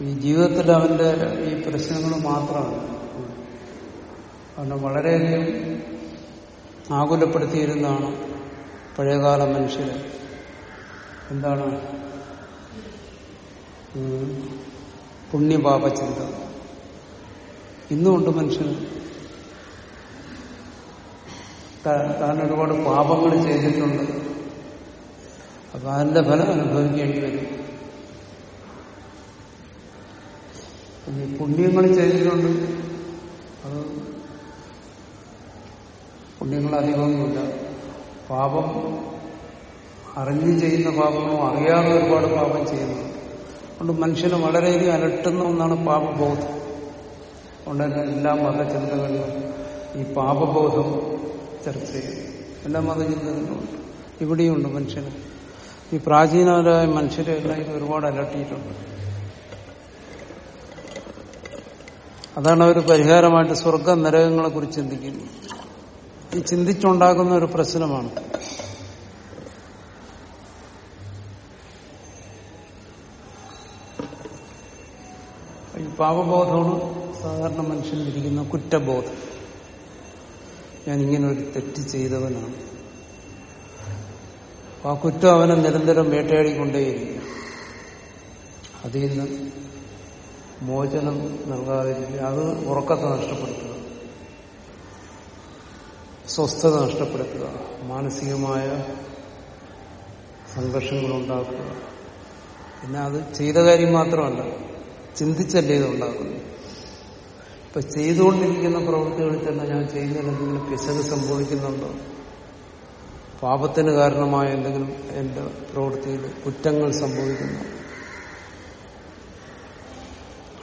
ഈ ജീവിതത്തിൽ അവന്റെ ഈ പ്രശ്നങ്ങൾ മാത്രമാണ്. അവനെ വളരെയധികം ആകുലപ്പെടുത്തിയിരുന്നതാണ് പഴയകാല മനുഷ്യരെ. എന്താണ്? പുണ്യപാപ ചിന്ത ഇന്നുമുണ്ട് മനുഷ്യന് താൻ ഒരുപാട് പാപങ്ങൾ ചെയ്തിട്ടുണ്ട്. അപ്പൊ അതിന്റെ ഫലം അനുഭവിക്കേണ്ടി വരും. പുണ്യങ്ങൾ ചെയ്തിട്ടുണ്ട്. അത് പുണ്യങ്ങൾ അധികമൊന്നുമില്ല പാപം അറിഞ്ഞ് ചെയ്യുന്ന പാപങ്ങളും അറിയാതെ ഒരുപാട് പാപം ചെയ്യുന്നു. അതുകൊണ്ട് മനുഷ്യന് വളരെയധികം അലട്ടുന്ന ഒന്നാണ് പാപബോധം. അതുകൊണ്ട് തന്നെ എല്ലാ മതചിന്തകളിലും ഈ പാപബോധം ചർച്ച ചെയ്യും. എല്ലാ മതചിന്തകളിലുമുണ്ട് ഇവിടെയുണ്ട് മനുഷ്യന്. ഈ പ്രാചീനരായ മനുഷ്യരെ എല്ലാം ഇത് ഒരുപാട് അലട്ടിയിട്ടുണ്ട്. അതാണ് അവർ പരിഹാരമായിട്ട് സ്വർഗ നരകങ്ങളെ കുറിച്ച് ചിന്തിക്കുന്നത് ഈ ചിന്തിച്ചുണ്ടാകുന്ന ഒരു പ്രശ്നമാണ്. ഈ പാപബോധമാണ് സാധാരണ മനുഷ്യനിരിക്കുന്ന കുറ്റബോധം. ഇങ്ങനെ ഒരു തെറ്റ് ചെയ്തവനാണ്. ആ കുറ്റം അവനെ നിരന്തരം വേട്ടയാടിക്കൊണ്ടേയിരിക്കും. അതിൽ നിന്ന് മോചനം നൽകാതിരിക്കുക അത് ഉറക്കത്തെ നഷ്ടപ്പെടുത്തുക. സ്വസ്ഥത നഷ്ടപ്പെടുത്തുക മാനസികമായ സംഘർഷങ്ങൾ ഉണ്ടാക്കുക പിന്നെ അത് ചെയ്ത കാര്യം മാത്രമല്ല ചിന്തിച്ചല്ലേ ഇത് ഉണ്ടാക്കുന്നു. ഇപ്പൊ ചെയ്തുകൊണ്ടിരിക്കുന്ന പ്രവൃത്തികളിൽ തന്നെ ഞാൻ ചെയ്യുന്നതിൽ എന്തെങ്കിലും പിശക് സംഭവിക്കുന്നുണ്ടോ? പാപത്തിന് കാരണമായ എന്തെങ്കിലും എന്റെ പ്രവൃത്തിയിൽ കുറ്റങ്ങൾ സംഭവിക്കുന്നു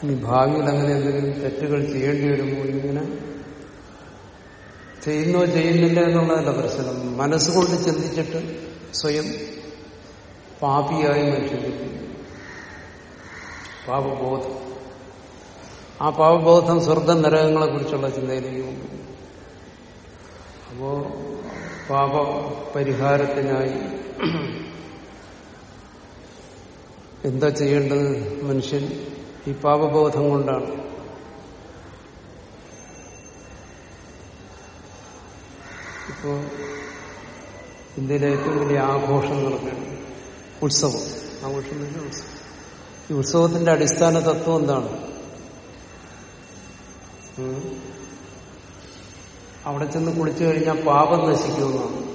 ഇനി ഭാവിയിൽ അങ്ങനെ എന്തെങ്കിലും തെറ്റുകൾ ചെയ്യേണ്ടി വരുമോ ഇങ്ങനെ ചെയ്യുന്നോ ചെയ്യുന്നില്ല എന്നുള്ളതല്ല പ്രശ്നം. മനസ്സുകൊണ്ട് ചിന്തിച്ചിട്ട് സ്വയം പാപിയായി മനുഷ്യരിക്കുന്നു പാപബോധം. ആ പാപബോധം സ്വർഗ നരകങ്ങളെ കുറിച്ചുള്ള ചിന്തയിലേക്ക് അപ്പോ പാപ പരിഹാരത്തിനായി എന്താ ചെയ്യേണ്ടത് മനുഷ്യൻ? ഈ പാപബോധം കൊണ്ടാണ്. ഇപ്പോ ഇന്ത്യയിലെ ഏറ്റവും വലിയ ആഘോഷം നടക്കുകയാണ് ഉത്സവം. ആഘോഷം തന്നെ ഉത്സവം. ഈ ഉത്സവത്തിന്റെ അടിസ്ഥാന തത്വം എന്താണ്. അവിടെ ചെന്ന് കുളിച്ചു കഴിഞ്ഞാൽ പാപം നശിക്കുമെന്നാണ്.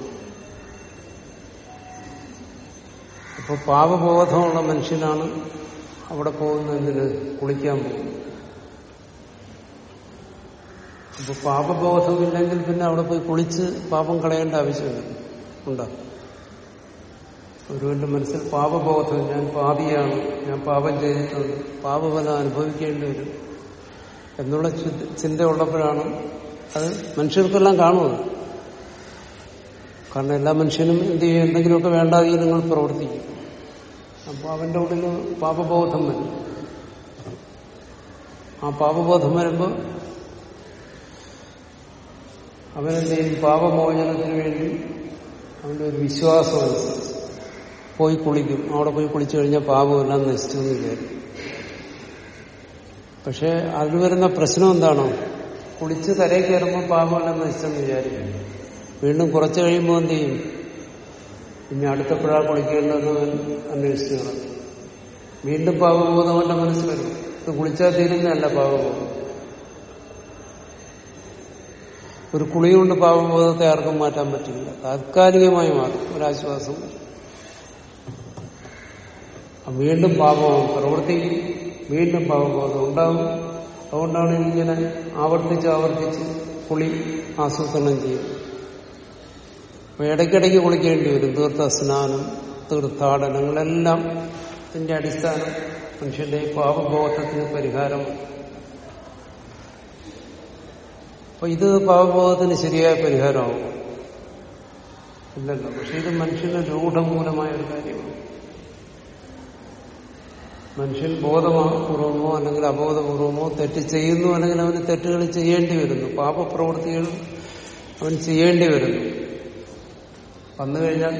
അപ്പൊ പാപബോധമുള്ള മനുഷ്യനാണ് അവിടെ പോകുന്നതിന് കുളിക്കാൻ പോകുന്നത്. അപ്പൊ പാപബോധമില്ലെങ്കിൽ പിന്നെ അവിടെ പോയി കുളിച്ച് പാപം കളയേണ്ട ആവശ്യമില്ല. ഉണ്ടോ? ഒരുവന്റെ മനസ്സിൽ പാപബോധം. ഞാൻ പാപിയാണ്. ഞാൻ പാപം ചെയ്തിട്ടുണ്ട്. പാപഫലം അനുഭവിക്കേണ്ടി വരും. എന്നുള്ള ചിന്ത ഉള്ളപ്പോഴാണ് അത് മനുഷ്യർക്കെല്ലാം കാണുന്നത്. കാരണം എല്ലാ മനുഷ്യനും എന്ത് ചെയ്യും? എന്തെങ്കിലുമൊക്കെ വേണ്ടാതീനങ്ങൾ പ്രവർത്തിക്കും. അപ്പോൾ അവന്റെ ഉള്ളിൽ പാപബോധം വരും. ആ പാപബോധം വരുമ്പോൾ അവനെന്ത് പാപമോചനത്തിന് വേണ്ടി അവന്റെ ഒരു വിശ്വാസം പോയി കുളിക്കും. അവിടെ പോയി കുളിച്ചു കഴിഞ്ഞാൽ പാപമെല്ലാം നശിച്ചു എന്ന് വിചാരിക്കും. പക്ഷെ അതിൽ വരുന്ന പ്രശ്നം എന്താണോ? കുളിച്ച് കരയിൽ കയറുമ്പോൾ പാപമെല്ലാം നശിച്ചെന്ന് വിചാരിക്കും. വീണ്ടും കുറച്ച് കഴിയുമ്പോൾ എന്ത് ചെയ്യും? ഇനി അടുത്തപ്പോഴാ കുളിക്കേണ്ടതെന്ന് അന്വേഷിച്ച് വീണ്ടും പാപബോധം അവന്റെ മനസ്സിൽ വരും. ഇത് കുളിച്ചാൽ തീരുന്നതല്ല പാപബോധം. ഒരു കുളി കൊണ്ട് പാപബോധത്തെ ആർക്കും മാറ്റാൻ പറ്റില്ല. താത്കാലികമായി മാറും. ഒരാശ്വാസം. വീണ്ടും പാപവും പ്രവർത്തിക്കും വീണ്ടും പാപബോധം ഉണ്ടാവും. അതുകൊണ്ടാണ് ഇങ്ങനെ ആവർത്തിച്ച് ആവർത്തിച്ച് കുളി ആസൂത്രണം ചെയ്യുന്നത് അപ്പൊ ഇടയ്ക്കിടയ്ക്ക് കുളിക്കേണ്ടി വരും. തീർത്ഥ സ്നാനം തീർത്ഥാടനങ്ങളെല്ലാം ഇതിന്റെ അടിസ്ഥാനം. മനുഷ്യന്റെ പാപബോധത്തിന് പരിഹാരമാണ്. അപ്പൊ ഇത് പാപബോധത്തിന് ശരിയായ പരിഹാരമാവും. ഇല്ലല്ലോ പക്ഷെ ഇത് മനുഷ്യന് രൂഢമൂലമായ ഒരു കാര്യമാണ്. മനുഷ്യൻ ബോധപൂർവമോ അല്ലെങ്കിൽ അബോധപൂർവമോ തെറ്റ് ചെയ്യുന്നു അല്ലെങ്കിൽ അവന് തെറ്റുകൾ ചെയ്യേണ്ടി വരുന്നു. പാപപ്രവൃത്തികൾ അവൻ ചെയ്യേണ്ടി വരുന്നു. വന്നു കഴിഞ്ഞാൽ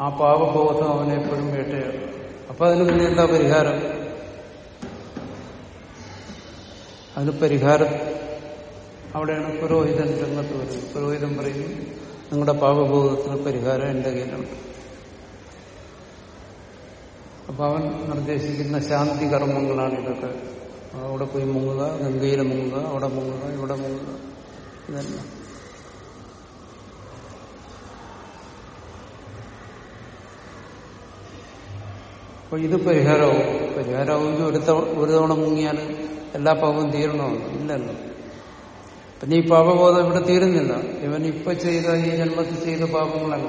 ആ പാപബോധം അവനെ എപ്പോഴും വേട്ടയാണ് അപ്പൊ അതിന് പിന്നെ എന്താ പരിഹാരം? അതിന് പരിഹാരം അവിടെയാണ് പുരോഹിതൻ രംഗത്ത് വരുന്നത് പുരോഹിതൻ പറയുന്നു നിങ്ങളുടെ പാപബോധത്തിന് പരിഹാരം എന്റെ കയ്യിലുണ്ട് അപ്പൊ അവൻ നിർദ്ദേശിക്കുന്ന ശാന്തി കർമ്മങ്ങളാണ് ഇതൊക്കെ. അവിടെ പോയി മുങ്ങുക ഗംഗയിൽ മുങ്ങുക അവിടെ മുങ്ങുക ഇവിടെ മുങ്ങുക. ഇതെല്ലാം. അപ്പൊ ഇത് പരിഹാരമാവും. പരിഹാരമാവുമെങ്കിൽ ഒരു തവണ ഒരു തവണ മുങ്ങിയാൽ എല്ലാ പാപവും തീരണമെന്ന് ഇല്ലല്ലോ. പിന്നെ ഈ പാപബോധം ഇവിടെ തീരുന്നില്ല. ഇവൻ ഇപ്പൊ ചെയ്ത ഈ ജന്മത്തിൽ ചെയ്ത പാപങ്ങളല്ല.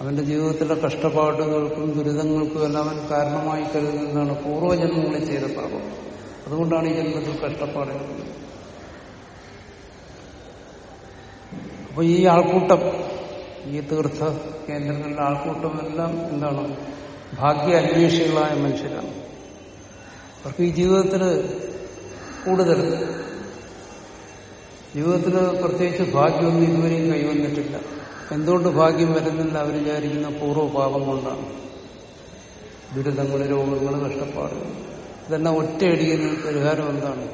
അവന്റെ ജീവിതത്തിലെ കഷ്ടപ്പാടുകൾക്കും ദുരിതങ്ങൾക്കും എല്ലാം അവൻ കാരണമായി കരുതുന്നതാണ് പൂർവജന്മങ്ങളിൽ ചെയ്ത പാപം. അതുകൊണ്ടാണ് ഈ ജന്മത്തിൽ കഷ്ടപ്പാട്. അപ്പൊ ഈ ആൾക്കൂട്ടം ഈ തീർത്ഥ കേന്ദ്രങ്ങളിലെ ആൾക്കൂട്ടം എല്ലാം എന്താണ്? ഭാഗ്യ അന്വേഷികളായ മനുഷ്യരാണ്. അവർക്ക് ഈ ജീവിതത്തിൽ കൂടുതൽ ജീവിതത്തിൽ പ്രത്യേകിച്ച് ഭാഗ്യമൊന്നും ഇതുവരെയും കൈവന്നിട്ടില്ല. എന്തുകൊണ്ട് ഭാഗ്യം വരുന്നില്ല അവർ വിചാരിക്കുന്ന പൂർവപാപം കൊണ്ടാണ്? ദുരിതങ്ങൾ രോഗങ്ങൾ കഷ്ടപ്പാടുകൾ ഇതെല്ലാം ഒറ്റയടിക്കുന്ന പരിഹാരം എന്താണ്?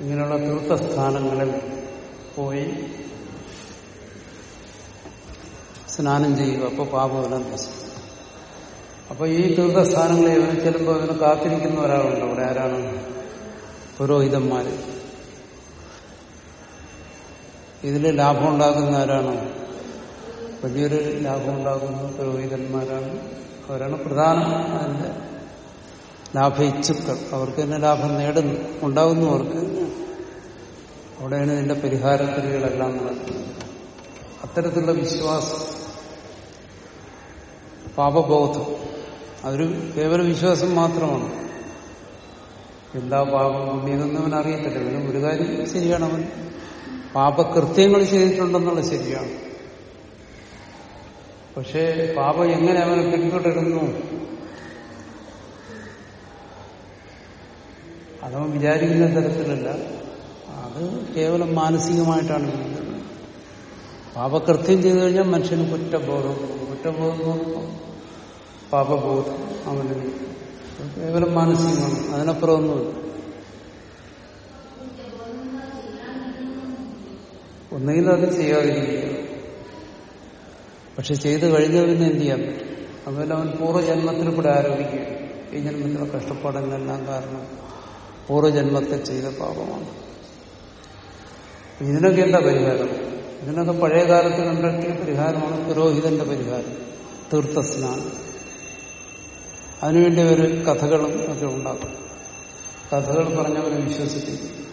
ഇങ്ങനെയുള്ള തീർത്ഥസ്ഥാനങ്ങളിൽ പോയി സ്നാനം ചെയ്യുക. അപ്പോൾ പാപമെല്ലാം അപ്പൊ ഈ തീർത്ഥസ്ഥാനങ്ങളിൽ ചെല്ലുമ്പോൾ അതിന് കാത്തിരിക്കുന്ന ഒരാളുണ്ട്. അവിടെ ആരാണ്? പുരോഹിതന്മാര്. ഇതിൽ ലാഭം ഉണ്ടാക്കുന്ന ആരാണ് വലിയൊരു ലാഭം ഉണ്ടാക്കുന്ന പുരോഹിതന്മാരാണ്. അവരാണ് പ്രധാനം അതിന്റെ ലാഭ ഇച്ഛുക്കൾ അവർക്ക് തന്നെ ലാഭം നേടുന്നു ഉണ്ടാകുന്നു അവർക്ക് അവിടെയാണ് ഇതിന്റെ പരിഹാരക്രിയകളെല്ലാം നടക്കുന്നത്. അത്തരത്തിലുള്ള വിശ്വാസം പാപബോധം അതൊരു കേവല വിശ്വാസം മാത്രമാണ്. എന്താ പാപം പുണ്യതൊന്നും അവൻ അറിയത്തില്ല ഒരു കാര്യം ശരിയാണ് അവൻ. പാപകൃത്യങ്ങൾ ചെയ്തിട്ടുണ്ടെന്നുള്ളത് ശരിയാണ്. പക്ഷേ പാപം എങ്ങനെ അവനെ പിന്തുടരുന്നു അതവൻ വിചാരിക്കുന്ന തരത്തിലല്ല. അത് കേവലം മാനസികമായിട്ടാണ് ചെയ്യുന്നത് പാപകൃത്യം ചെയ്തു കഴിഞ്ഞാൽ മനുഷ്യന് കുറ്റബോധം കുറ്റബോധം പാപബോധം അവന് കേവലം മാനസികമാണ്. അതിനപ്പുറമൊന്നുമില്ല. ഒന്നുകിൽ അത് ചെയ്യാതിരിക്കുക. പക്ഷെ ചെയ്തു കഴിഞ്ഞ പിന്നെ എന്ത് ചെയ്യാൻ പറ്റും? അതുപോലെ അവൻ പൂർവജന്മത്തിൽ കൂടെ ആരോപിക്കുക ഈ ജന്മത്തിലെ കഷ്ടപ്പാടങ്ങളെല്ലാം കാരണം പൂർവജന്മത്തിൽ ചെയ്ത പാപമാണ്. ഇതിനൊക്കെ എന്താ പരിഹാരം? ഇതിനൊക്കെ പഴയ കാലത്ത് കണ്ടെത്തിയ പരിഹാരമാണ് പുരോഹിതന്റെ പരിഹാരം തീർത്ഥസ്നാനം. അതിനുവേണ്ടി ഒരു കഥകളും ഒക്കെ ഉണ്ടാക്കും. കഥകൾ പറഞ്ഞവരെ വിശ്വസിക്കും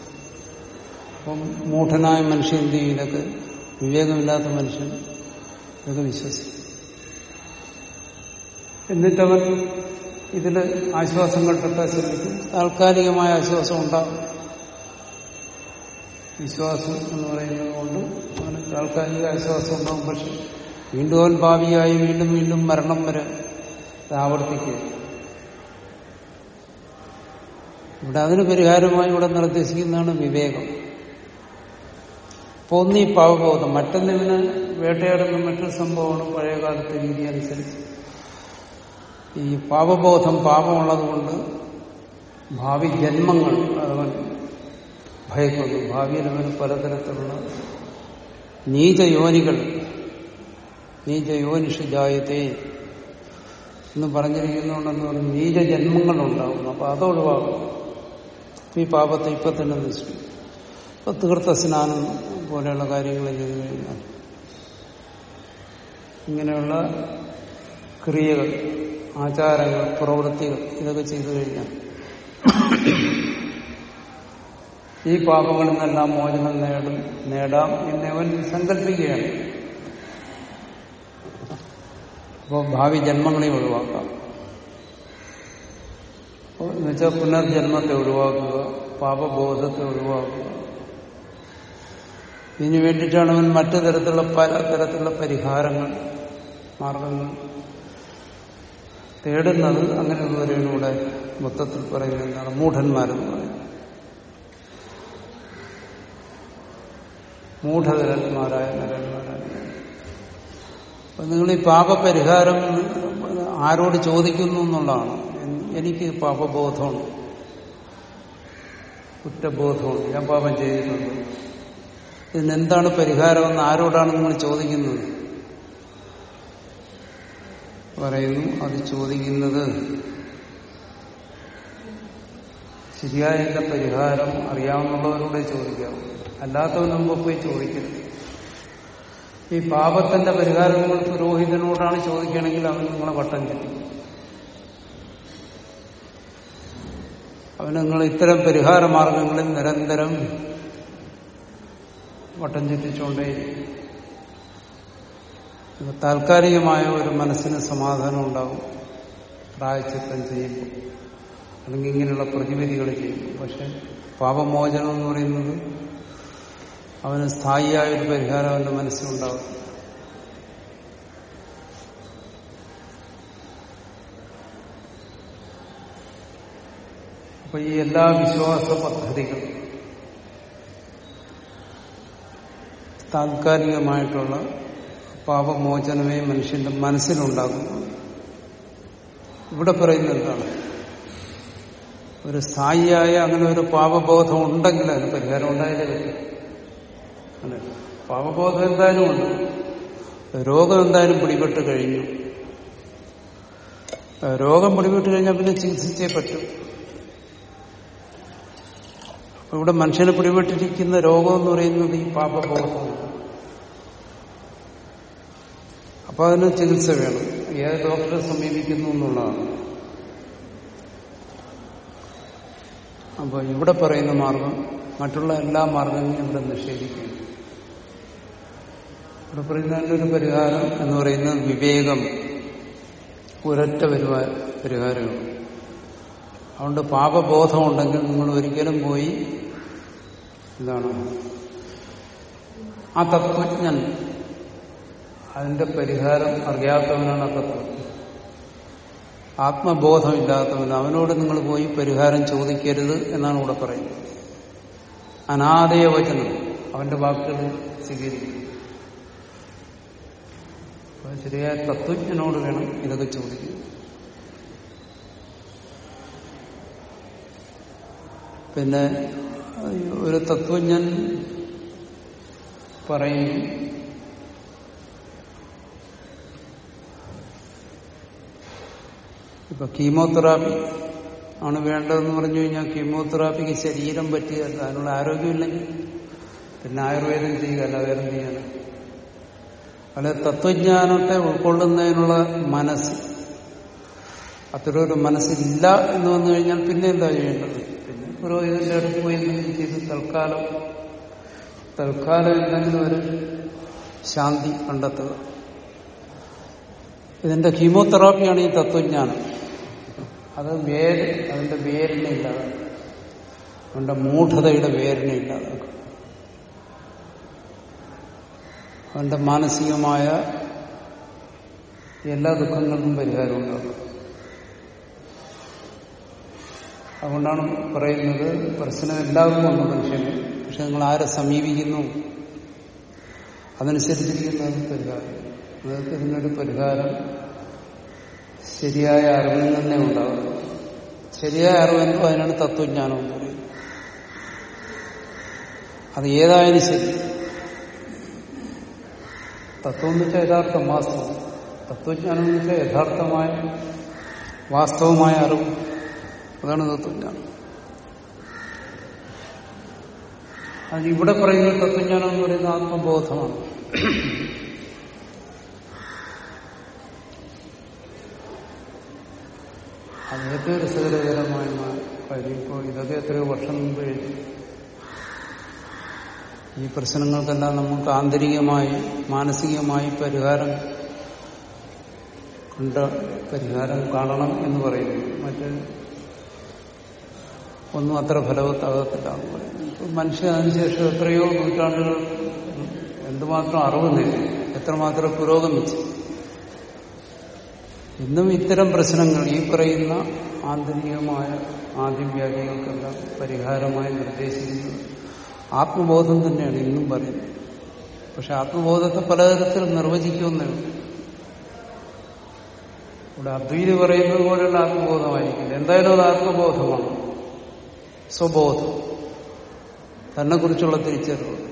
അപ്പം മൂഢനായ മനുഷ്യൻ എന്ത് ചെയ്യും? ഇതൊക്കെ വിവേകമില്ലാത്ത മനുഷ്യൻ ഇതൊക്കെ വിശ്വസിക്കും. എന്നിട്ടവൻ ഇതിൽ ആശ്വാസം കണ്ടെത്താൻ ശ്രമിക്കും. താൽക്കാലികമായ ആശ്വാസം ഉണ്ടാകും വിശ്വാസം എന്ന് പറയുന്നത് കൊണ്ട് അവന് താൽക്കാലിക ആശ്വാസം ഉണ്ടാകും പക്ഷെ വീണ്ടും അവൻ ഭാവിയായി വീണ്ടും വീണ്ടും മരണം വരെ ആവർത്തിക്കുക ഇവിടെ അതിന് പരിഹാരമായി ഇവിടെ നിർദ്ദേശിക്കുന്നതാണ് വിവേകം. അപ്പൊ പാവബോധം. ഈ പാവബോധം വേട്ടയാടുന്ന മറ്റൊരു സംഭവമാണ് പഴയകാലത്തെ രീതി അനുസരിച്ച്. ഈ പാപബോധം പാപമുള്ളതുകൊണ്ട് ഭാവി ജന്മങ്ങൾ അവൻ ഭയക്കുന്നു ഭാവിയിൽ അവന് പലതരത്തിലുള്ള നീചയോനികൾ നീചയോനിഷ ജായതേ എന്ന് പറഞ്ഞിരിക്കുന്നുണ്ടെന്ന് പറഞ്ഞ് നീചജന്മങ്ങളുണ്ടാകുന്നു. അപ്പൊ അതൊഴിവാകും ഈ പാപത്തെ ഇപ്പൊ തന്നെ നശിക്കും അപ്പൊ തീർത്ഥ സ്നാനം പോലെയുള്ള കാര്യങ്ങൾ ചെയ്തു കഴിഞ്ഞാൽ ഇങ്ങനെയുള്ള ക്രിയകൾ ആചാരങ്ങൾ പ്രവൃത്തികൾ ഇതൊക്കെ ചെയ്തു കഴിഞ്ഞാൽ ഈ പാപങ്ങളിൽ നിന്നെല്ലാം മോചനം നേടും നേടാം എന്നവൻ സങ്കല്പിക്കുകയാണ്. അപ്പോൾ ഭാവി ജന്മങ്ങളെ ഒഴിവാക്കാം. എന്നുവെച്ചാൽ പുനർജന്മത്തെ ഒഴിവാക്കുക പാപബോധത്തെ ഒഴിവാക്കുക. ഇതിനു വേണ്ടിയിട്ടാണ് അവൻ മറ്റു തരത്തിലുള്ള പല തരത്തിലുള്ള പരിഹാരങ്ങൾ മാർഗങ്ങൾ തേടുന്നത്. അങ്ങനെയുള്ളവരെയാണ് ഇവിടെ മൊത്തത്തിൽ പറയുന്നത് എന്താണ്? മൂഢന്മാരെന്ന് പറയുന്നത്. മൂഢതരന്മാരായ നരന്മാരായ നിങ്ങൾ ഈ പാപപരിഹാരം ആരോട് ചോദിക്കുന്നു എന്നുള്ളതാണ്. എനിക്ക് പാപബോധമുണ്ട്. കുറ്റബോധമുണ്ട്. ഞാൻ പാപം ചെയ്തിട്ടുണ്ട് ഇതിനെന്താണ് പരിഹാരമെന്ന് ആരോടാണ് നിങ്ങൾ ചോദിക്കുന്നത്? പറയുന്നു അത് ചോദിക്കുന്നത് ശരിയായ പരിഹാരം അറിയാവുന്നവരോടെ ചോദിക്കാം. അല്ലാത്തവന് മുമ്പ് പോയി ചോദിക്കരുത്. ഈ പാപത്തിന്റെ പരിഹാരം നിങ്ങൾ പുരോഹിതനോടാണ് ചോദിക്കുകയാണെങ്കിൽ അവൻ നിങ്ങളെ വട്ടം കിട്ടും. അവന് നിങ്ങൾ ഇത്തരം പരിഹാര മാർഗങ്ങളിൽ നിരന്തരം വട്ടം ചിന്തിച്ചുകൊണ്ടേ താൽക്കാലികമായ ഒരു മനസ്സിന് സമാധാനം ഉണ്ടാവും. പ്രായച്ചിത്തം ചെയ്യുമ്പോൾ. അല്ലെങ്കിൽ ഇങ്ങനെയുള്ള പ്രതിവിധികൾ ചെയ്യും പക്ഷെ പാപമോചനം എന്ന് പറയുന്നത് അവന് സ്ഥായിയായ ഒരു പരിഹാരം അവന്റെ മനസ്സിലുണ്ടാവും. അപ്പൊ ഈ എല്ലാ വിശ്വാസ പദ്ധതികളും താൽക്കാലികമായിട്ടുള്ള പാപമോചനമേ മനുഷ്യന്റെ മനസ്സിലുണ്ടാകുന്നു. ഇവിടെ പറയുന്ന എന്താണ്? ഒരു സ്ഥായിയായ അങ്ങനെ ഒരു പാപബോധം ഉണ്ടെങ്കിൽ അതിന് പരിഹാരം ഉണ്ടായാലേ പറ്റും. പാപബോധം എന്തായാലും ഉണ്ട്. രോഗം എന്തായാലും പിടിപെട്ട് കഴിഞ്ഞു. രോഗം പിടിപെട്ട് കഴിഞ്ഞാൽ പിന്നെ ചികിത്സിച്ചേ പറ്റും. ഇവിടെ മനുഷ്യനെ പിടിപെട്ടിരിക്കുന്ന രോഗം എന്ന് പറയുന്നത് ഈ പാപബോധമാണ് അപ്പൊ അതിന് ചികിത്സ വേണം. ഏത് ഡോക്ടറെ സമീപിക്കുന്നു എന്നുള്ളതാണ്. അപ്പൊ ഇവിടെ പറയുന്ന മാർഗം മറ്റുള്ള എല്ലാ മാർഗങ്ങളും ഇവിടെ നിഷേധിക്കുന്നു. ഇവിടെ പറയുന്നതിന്റെ ഒരു പരിഹാരം എന്ന് പറയുന്നത് വിവേകം. ഒരൊറ്റ പരിഹാരമാണ്. അതുകൊണ്ട് പാപബോധം ഉണ്ടെങ്കിൽ നിങ്ങൾ ഒരിക്കലും പോയി എന്താണ് ആ തത്വജ്ഞൻ അതിന്റെ പരിഹാരം അറിയാത്തവനാണ് ആ തത്വജ്ഞൻ. ആത്മബോധമില്ലാത്തവൻ അവനോട് നിങ്ങൾ പോയി പരിഹാരം ചോദിക്കരുത് എന്നാണ് ഇവിടെ പറയുന്നത്. അനാദയ വചനം അവന്റെ വാക്കുകൾ സ്വീകരിക്കും ശരിയായ തത്വജ്ഞനോട് വേണം ഇതൊക്കെ ചോദിക്കുക പിന്നെ ഒരു തത്വജ്ഞൻ പറയും. ഇപ്പൊ കീമോതെറാപ്പി ആണ് വേണ്ടതെന്ന് പറഞ്ഞു കഴിഞ്ഞാൽ കീമോതെറാപ്പിക്ക് ശരീരം പറ്റിയല്ല അതിനുള്ള ആരോഗ്യമില്ലെങ്കിൽ പിന്നെ ആയുർവേദം ചെയ്യുക അല്ല വേറെ ചെയ്യാൻ അല്ലെ തത്വജ്ഞാനത്തെ ഉൾക്കൊള്ളുന്നതിനുള്ള മനസ്സ്. അത്തരമൊരു മനസ്സില്ല എന്ന് വന്നു കഴിഞ്ഞാൽ പിന്നെ എന്താ ചെയ്യേണ്ടത്? പുരോഹിതന്റെ അടുത്ത് പോയി എന്തെങ്കിലും ചെയ്ത് തൽക്കാലം. തൽക്കാലം എന്തെങ്കിലും ഒരു ശാന്തി കണ്ടെത്തുക. ഇതിന്റെ കീമോതെറാപ്പിയാണ് ഈ തത്വജ്ഞാനം. അത് വേര് അതിന്റെ വേരിനെ ഇല്ലാതാക്കും അവന്റെ മൂഢതയുടെ വേരിനെ ഇല്ലാതാക്കും അവന്റെ മാനസികമായ എല്ലാ ദുഃഖങ്ങൾക്കും പരിഹാരം ഉണ്ടാകും അതുകൊണ്ടാണ് പറയുന്നത് പ്രശ്നം എല്ലാവർക്കും ഉണ്ട് മനുഷ്യന്. പക്ഷെ നിങ്ങൾ ആരെ സമീപിക്കുന്നു? അതനുസരിച്ചിരിക്കുന്ന പരിഹാരം. അതൊക്കെ ഇതിനൊരു പരിഹാരം. ശരിയായ അറിവിൽ തന്നെ ഉണ്ടാകും ശരിയായ അറിവ് എന്തോ അതിനാണ് തത്വജ്ഞാനം എന്ന് അത് ഏതായാലും ശരി. തത്വം എന്ന് വെച്ചാൽ യഥാർത്ഥം വാസ്തവം. തത്വജ്ഞാനം എന്ന് വെച്ചാൽ യഥാർത്ഥമായ വാസ്തവമായ അറിവ്. അതാണ് തത്വജ്ഞാനം. അത് ഇവിടെ പറയുന്ന തത്വജ്ഞാനം എന്ന് പറയുന്നത് ആത്മബോധമാണ്. അത് ഏറ്റവും രസകരകരമായ കാര്യം ഇപ്പോൾ ഇതൊക്കെ എത്രയോ വർഷം മുമ്പ് എഴുതി. ഈ പ്രശ്നങ്ങൾക്കെല്ലാം നമുക്ക് ആന്തരികമായി മാനസികമായി പരിഹാരം കണ്ട പരിഹാരം കാണണം എന്ന് പറയുന്നു. മറ്റ് ഒന്നും അത്ര ഫലവത്താകത്തില്ല. മനുഷ്യൻ അതിനുശേഷം എത്രയോ നൂറ്റാണ്ടുകൾ എന്തുമാത്രം അറിവ് നേടി എത്രമാത്രം പുരോഗമിച്ചു. ഇന്നും ഇത്തരം പ്രശ്നങ്ങൾ ഈ പറയുന്ന ആന്തരികമായ ആദിവ്യാധികൾക്കെല്ലാം പരിഹാരമായി നിർദ്ദേശിക്കുന്നത് ആത്മബോധം തന്നെയാണ് ഇന്നും പറയുന്നത്. പക്ഷെ ആത്മബോധത്തെ പലതരത്തിൽ നിർവചിക്കുമെന്നേ. ഇവിടെ അദ്വൈതി പറയുന്നത് പോലെയുള്ള ആത്മബോധമായിരിക്കില്ല. എന്തായാലും അത് ആത്മബോധമാണ്. സ്വബോധം. തന്നെ കുറിച്ചുള്ള തിരിച്ചറിവ്.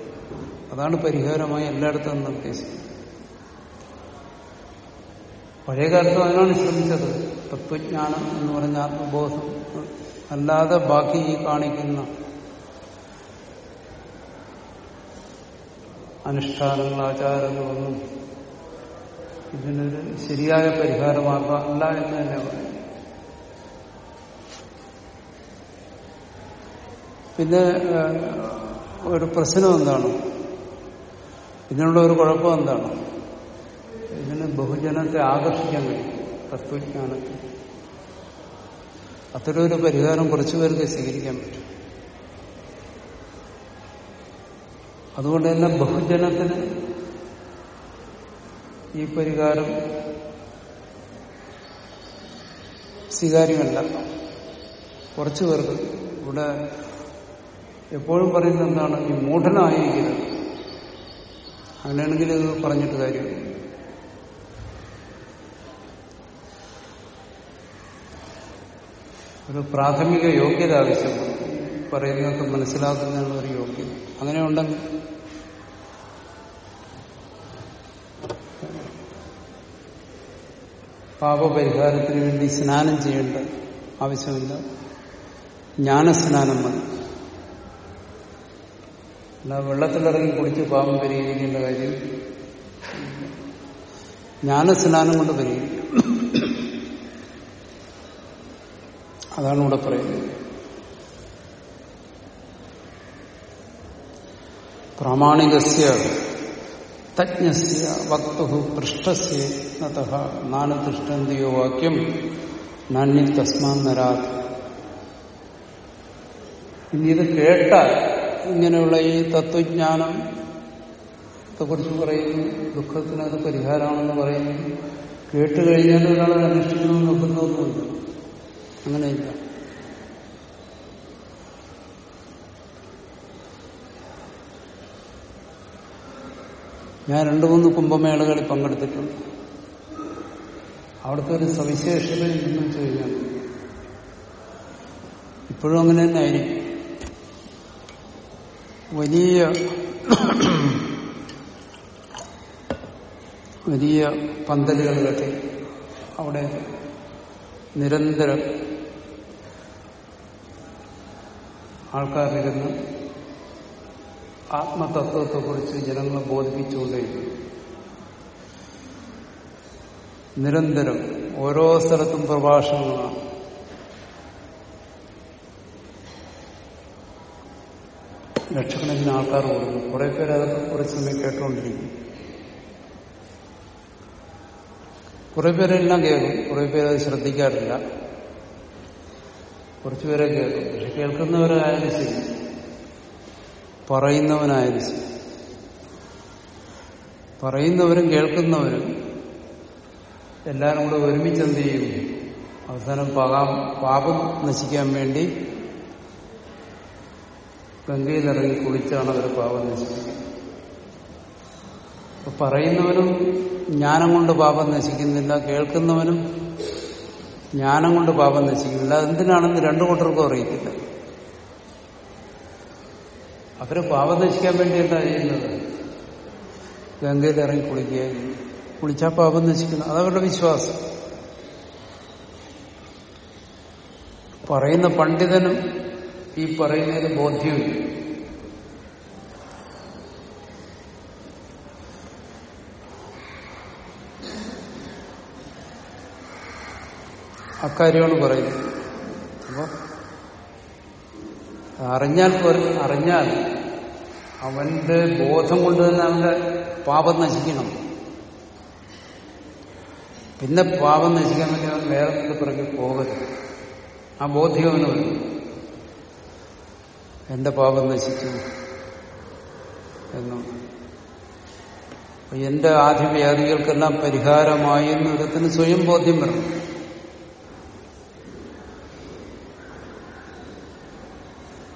അതാണ് പരിഹാരമായി എല്ലായിടത്തും നിർദ്ദേശിക്കുന്നത് പഴയ കാലത്ത് അതിനാണ് ശ്രമിച്ചത്. തത്വജ്ഞാനം എന്ന് പറഞ്ഞ ആത്മബോധം. അല്ലാതെ ബാക്കി ഈ കാണിക്കുന്ന അനുഷ്ഠാനങ്ങൾ ആചാരങ്ങളൊന്നും ഇതിനൊരു ശരിയായ പരിഹാരമാർഗം അല്ല എന്ന് തന്നെ പറയും. പിന്നെ ഒരു പ്രശ്നം എന്താണ്? ഇതിനുള്ള ഒരു കുഴപ്പം എന്താണ്? ഇതിന് ബഹുജനത്തെ ആകർഷിക്കാൻ കഴിയും തത്വജ്ഞാനത്തിൽ അത്തരം ഒരു പരിഹാരം കുറച്ചു പേർക്ക് സ്വീകരിക്കാൻ പറ്റും. അതുകൊണ്ട് തന്നെ ബഹുജനത്തിന് ഈ പരിഹാരം സ്വീകാര്യമല്ല. കുറച്ചു പേർക്ക് ഇവിടെ എപ്പോഴും പറയുന്നത് എന്താണ്? ഈ മൂഢനായിരിക്കരുത്. അങ്ങനെയാണെങ്കിൽ ഇത് പറഞ്ഞിട്ട് കാര്യമില്ല. ഒരു പ്രാഥമിക യോഗ്യത ആവശ്യമാണ് പറയുന്നതൊക്കെ മനസ്സിലാക്കുന്നതിനുള്ള ഒരു യോഗ്യത. അങ്ങനെ ഉണ്ടെങ്കിൽ. പാപപരിഹാരത്തിന് വേണ്ടി സ്നാനം ചെയ്യേണ്ട ആവശ്യമില്ല. ജ്ഞാനസ്നാനം മതി. അല്ല വെള്ളത്തിലിറങ്ങി കുളിച്ച് പാപം പരിഹരിക്കേണ്ട കാര്യം ജ്ഞാനസ്നാനം കൊണ്ട് പരിഹരിക്കും അതാണ് ഇവിടെ പറയുന്നത്. പ്രാമാണികസ്യ തജ്ഞസ്യ വക്തു പൃഷ്ഠസ്യ നത നാനദൃഷ്ടന്തിയോ വാക്യം. നാണ്യം തസ്മാൻ നരാത്. ഇനി ഇത് കേട്ടാൽ ഇങ്ങനെയുള്ള ഈ തത്വജ്ഞാനം കുറിച്ച് പറയുന്നു. ദുഃഖത്തിന് അത് പരിഹാരമാണെന്ന് പറയുന്നു. കേട്ട് കഴിഞ്ഞാൽ ഒരാളെ അനുഷ്ഠിക്കണമെന്ന് നോക്കുന്നൊന്നുമില്ല. അങ്ങനെയില്ല. ഞാൻ രണ്ടു മൂന്ന് കുംഭമേളകളിൽ പങ്കെടുത്തിട്ടുണ്ട്. അവിടുത്തെ ഒരു സവിശേഷത എന്തെന്ന് വെച്ച് കഴിഞ്ഞാൽ ഇപ്പോഴും അങ്ങനെ തന്നെ ആയിരിക്കും വലിയ വലിയ പന്തലുകൾ അവിടെ നിരന്തരം ആൾക്കാരിരുന്ന് ആത്മതത്വത്തെക്കുറിച്ച് ജനങ്ങളെ ബോധിപ്പിച്ചുകൊണ്ടേയിരുന്നു. നിരന്തരം ഓരോ സ്ഥലത്തും പ്രഭാഷണങ്ങളാണ്. ലക്ഷക്കണക്കിന് ആൾക്കാർ കൊടുക്കും കുറെ പേര് അതൊക്കെ കുറച്ച് സമയം കേട്ടുകൊണ്ടിരിക്കും. കുറെ പേരെല്ലാം കേൾക്കും. കുറെ പേര് അത് ശ്രദ്ധിക്കാറില്ല. കുറച്ചുപേരെ കേൾക്കും. പക്ഷെ കേൾക്കുന്നവരായാലും ശരി. പറയുന്നവനായാലും ശരി. പറയുന്നവരും കേൾക്കുന്നവരും എല്ലാവരും കൂടെ ഒരുമിച്ച് എന്ത് ചെയ്യും? അവസാനം പാപം നശിക്കാൻ വേണ്ടി ഗംഗയിലിറങ്ങി കുളിച്ചാണ് അവർ പാപം നശിപ്പിക്കുന്നത് പറയുന്നവനും ജ്ഞാനം കൊണ്ട് പാപം നശിക്കുന്നില്ല കേൾക്കുന്നവനും ജ്ഞാനം കൊണ്ട് പാപം നശിക്കുന്നില്ല. അതെന്തിനാണെന്ന് രണ്ടു കൂട്ടർക്കും അറിയത്തില്ല. അവർ പാപം നശിക്കാൻ വേണ്ടി എന്താ ചെയ്യുന്നത്? ഗംഗയിൽ ഇറങ്ങി കുളിക്കുകയും കുളിച്ചാൽ പാപം നശിക്കുന്നു. അതവരുടെ വിശ്വാസം. പറയുന്ന പണ്ഡിതനും ഈ പറയുന്നതിന് ബോധ്യമില്ല. അക്കാര്യമാണ് പറയുന്നത്. അപ്പൊ അറിഞ്ഞാൽ അറിഞ്ഞാൽ അവന്റെ ബോധം കൊണ്ട് തന്നെ അവന്റെ പാപം നശിക്കണം. പിന്നെ പാപം നശിക്കാൻ വേണ്ടി അവൻ വേറെ പിറകെ പോകരുത് ആ ബോധ്യം അവന് വരും. എന്റെ പാപം നശിച്ചു എന്നും. എന്റെ ആധിവ്യാധികൾക്കെല്ലാം പരിഹാരമായി എന്ന് വിധത്തിന് സ്വയം ബോധ്യം വരണം.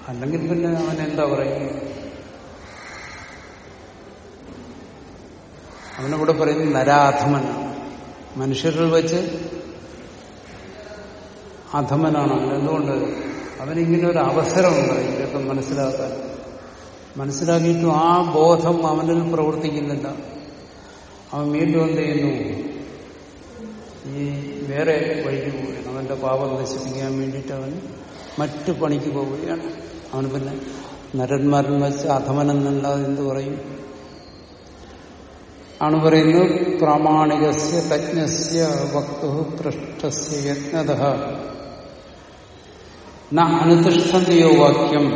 അല്ലെങ്കിൽ പിന്നെ അവൻ എന്താ പറയുന്നത് അവനിവിടെ പറയുന്നത് നരാധമൻ. മനുഷ്യരിൽ വെച്ച് അധമനാണ് എന്തുകൊണ്ട്? അവനിങ്ങനെ ഒരു അവസരമുണ്ട് ഇതൊക്കെ മനസ്സിലാക്കാൻ. മനസ്സിലാക്കിയിട്ടും ആ ബോധം അവനിൽ പ്രവർത്തിക്കുന്നില്ല. അവൻ വീണ്ടും എന്ത് ചെയ്യുന്നു? ഈ വേറെ വഴിക്ക് പോവുകയാണ്. അവന്റെ പാപം നശിപ്പിക്കാൻ വേണ്ടിയിട്ട് അവൻ മറ്റു പണിക്ക് പോവുകയാണ്. അവന് പിന്നെ നരന്മാരിൽ വെച്ച് അധമനെന്നല്ലാതെ എന്ത് പറയും? ആണ് പറയുന്നത് പ്രാമാണികസ്യ തജ്ഞസ്യ വക്തു പൃഷ്ഠസ്യ യജ്ഞത. ന അനുതിഷ്ഠന്തിയോ വാക്യം.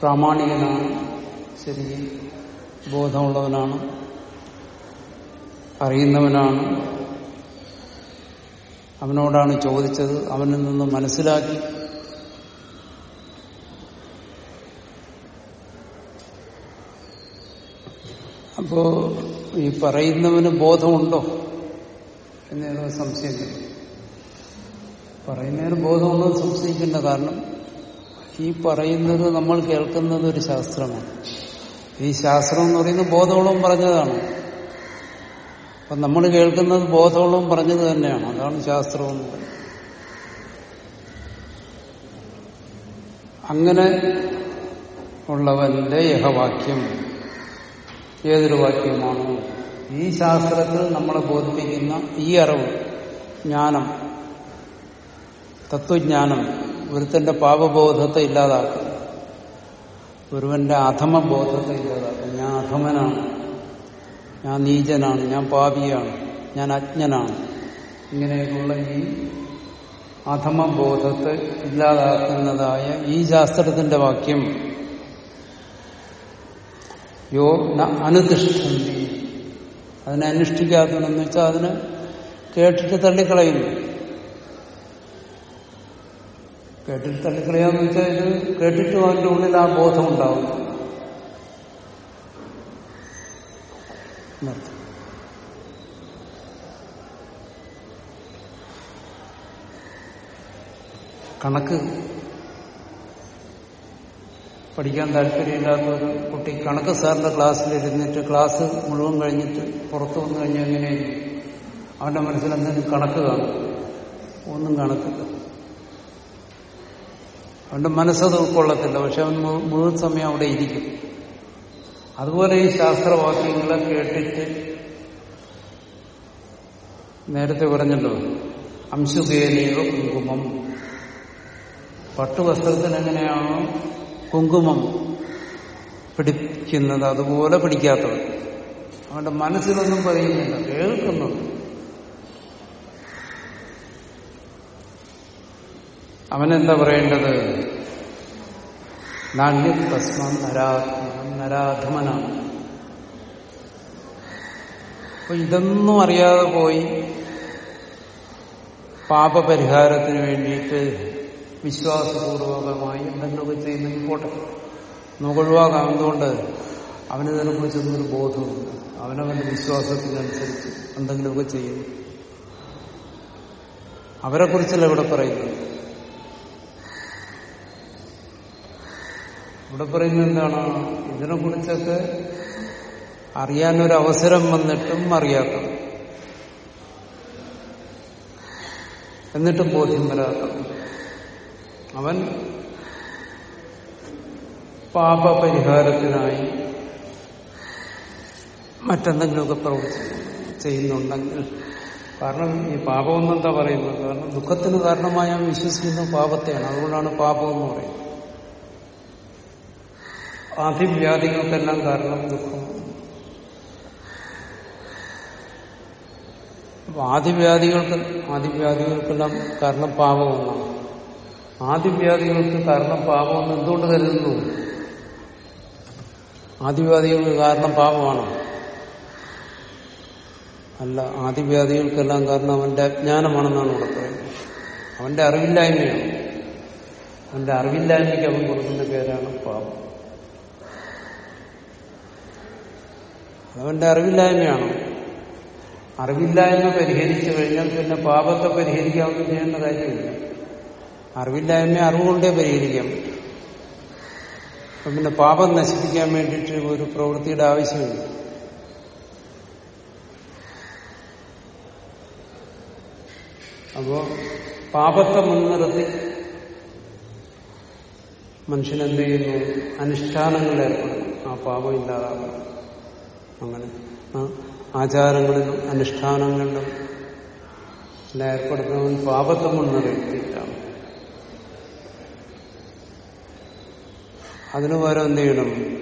പ്രാമാണികനാണ് ശരി. ബോധമുള്ളവനാണ്. അറിയുന്നവനാണ്. അവനോടാണ് ചോദിച്ചത് അവനിൽ നിന്ന് മനസ്സിലാക്കി. അപ്പോ ഈ പറയുന്നവന് ബോധമുണ്ടോ? എന്നേതോ സംശയം. പറയുന്നതിന് ബോധമൊന്നും സംശയിക്കേണ്ട കാരണം ഈ പറയുന്നത് നമ്മൾ കേൾക്കുന്നത് ഒരു ശാസ്ത്രമാണ്. ഈ ശാസ്ത്രം എന്ന് പറയുന്നത് ബോധമുള്ളവും പറഞ്ഞതാണ്. അപ്പൊ നമ്മൾ കേൾക്കുന്നത് ബോധമുള്ളവും പറഞ്ഞത് തന്നെയാണ്. അതാണ് ശാസ്ത്രം പറയുന്നത്. അങ്ങനെ ഉള്ളവന്റെ യഹവാക്യം ഏതൊരു വാക്യമാണോ? ഈ ശാസ്ത്രത്തിൽ നമ്മളെ ബോധിപ്പിക്കുന്ന ഈ അറിവ് ജ്ഞാനം തത്വജ്ഞാനം ഒരുത്തന്റെ പാപബോധത്തെ ഇല്ലാതാക്കും. ഒരുവന്റെ അധമബോധത്തെ ഇല്ലാതാക്കും. ഞാൻ അധമനാണ്. ഞാൻ നീചനാണ്. ഞാൻ പാപിയാണ്. ഞാൻ അജ്ഞനാണ്. ഇങ്ങനെയൊക്കെയുള്ള ഈ അധമബോധത്തെ ഇല്ലാതാക്കുന്നതായ ഈ ശാസ്ത്രത്തിന്റെ വാക്യം. യോ അനുതിഷ്ഠന്തി. അതിനെ അനുഷ്ഠിക്കാത്തതെന്ന് വെച്ചാൽ അതിനെ കേട്ടിട്ട് തള്ളിക്കളയുന്നു. കേട്ടിട്ട് തള്ളിക്കളയാന്ന് വെച്ചാൽ ഇത് കേട്ടിട്ട് അവന്റെ ഉള്ളിൽ ആ ബോധം ഉണ്ടാവും. കണക്ക് പഠിക്കാൻ താല്പര്യമില്ലാത്ത ഒരു കുട്ടി കണക്ക് സാറിന്റെ ക്ലാസ്സിലിരുന്നിട്ട് ക്ലാസ് മുഴുവൻ കഴിഞ്ഞിട്ട് പുറത്തു വന്നു കഴിഞ്ഞാൽ എങ്ങനെയായിരിക്കും? അവന്റെ മനസ്സിൽ എന്തെങ്കിലും കണക്ക് കാണും. ഒന്നും കണക്കില്ല. അവന്റെ മനസ്സത് ഉൾക്കൊള്ളത്തില്ല പക്ഷെ അവൻ മുഴുവൻ സമയം അവിടെ ഇരിക്കും. അതുപോലെ ഈ ശാസ്ത്രവാക്യങ്ങളെ കേട്ടിട്ട് നേരത്തെ പറഞ്ഞല്ലോ അംശുകേനയോ കുങ്കുമം. പട്ടുവസ്ത്രത്തിന് എങ്ങനെയാണോ കുങ്കുമം പിടിക്കുന്നത് അതുപോലെ പിടിക്കാത്തത് അവന്റെ മനസ്സിലൊന്നും പറയുന്നില്ല കേൾക്കുന്നുണ്ട്. അവനെന്താ പറയേണ്ടത്? നാണ്യ തസ്മാൻ നരാത്മ നരാധമനാണ് അപ്പൊ ഇതൊന്നും അറിയാതെ പോയി പാപപരിഹാരത്തിന് വേണ്ടിയിട്ട് വിശ്വാസപൂർവകമായി എന്തെങ്കിലുമൊക്കെ ചെയ്യുന്നെങ്കിൽ പോട്ടെ. നമുക്ക് ഒഴിവാക്കാം എന്തുകൊണ്ട് അവന് ഇതിനെക്കുറിച്ചൊന്നും ഒരു അവനവന്റെ വിശ്വാസത്തിനനുസരിച്ച് എന്തെങ്കിലുമൊക്കെ ചെയ്യും. അവരെക്കുറിച്ചല്ല ഇവിടെ പറയുന്നത്? ഇവിടെ പറയുന്നത് എന്താണ്? ഇതിനെക്കുറിച്ചൊക്കെ കുറിച്ചൊക്കെ അവസരം വന്നിട്ടും അറിയാത്തത്. എന്നിട്ടും ബോധ്യം വരാത്തത്. അവൻ പാപപരിഹാരത്തിനായി മറ്റെന്തെങ്കിലുമൊക്കെ പ്രവർത്തി ചെയ്യുന്നുണ്ടെങ്കിൽ കാരണം ഈ പാപമെന്ന് എന്താ പറയുന്നത്? കാരണം ദുഃഖത്തിന് കാരണമായി വിശ്വസിക്കുന്ന പാപത്തെയാണ്. അതുകൊണ്ടാണ് പാപമെന്ന് പറയുന്നത്. ആധിവ്യാധികൾക്കെല്ലാം കാരണം ദുഃഖം. അപ്പൊ ആദിവ്യാധികൾക്ക് ആദിവ്യാധികൾക്കെല്ലാം കാരണം പാപമെന്നാണ് ആദിവ്യാധികൾക്ക് കാരണം പാപമെന്ന് എന്തുകൊണ്ട് കരുതുന്നു? ആദിവ്യാധികൾക്ക് കാരണം പാപമാണോ. അല്ല ആദിവ്യാധികൾക്കെല്ലാം കാരണം അവന്റെ അജ്ഞാനമാണെന്നാണ് ഇവിടെ പറയുന്നത്. അവന്റെ അറിവില്ലായ്മയാണ്. അവന്റെ അറിവില്ലായ്മയ്ക്ക് അവൻ കൊടുക്കുന്ന പേരാണ് പാപം. അതവന്റെ അറിവില്ലായ്മയാണോ? അറിവില്ലായ്മ പരിഹരിച്ചു കഴിഞ്ഞാൽ പിന്നെ പാപത്തെ പരിഹരിക്കാമെന്ന് ചെയ്യേണ്ട കാര്യമില്ല. അറിവില്ലായ്മ അറിവുകൊണ്ടേ പരിഹരിക്കാം. പിന്നെ പാപം നശിപ്പിക്കാൻ വേണ്ടിയിട്ട് ഒരു പ്രവൃത്തിയുടെ ആവശ്യമില്ല. അപ്പോ പാപത്തെ മുൻനിർത്തി മനുഷ്യനെന്ത് ചെയ്യുന്നു? ഏർപ്പെടുന്നു ആ പാപം ഇല്ലാതാകും അങ്ങനെ ആചാരങ്ങളിലും അനുഷ്ഠാനങ്ങളിലും എല്ലാം ഏർപ്പെടുത്തുന്നവൻ പാപത്തെ മുൻനിർത്തിയിട്ടാണ് അതിനു പകരം എന്ത് ചെയ്യണം?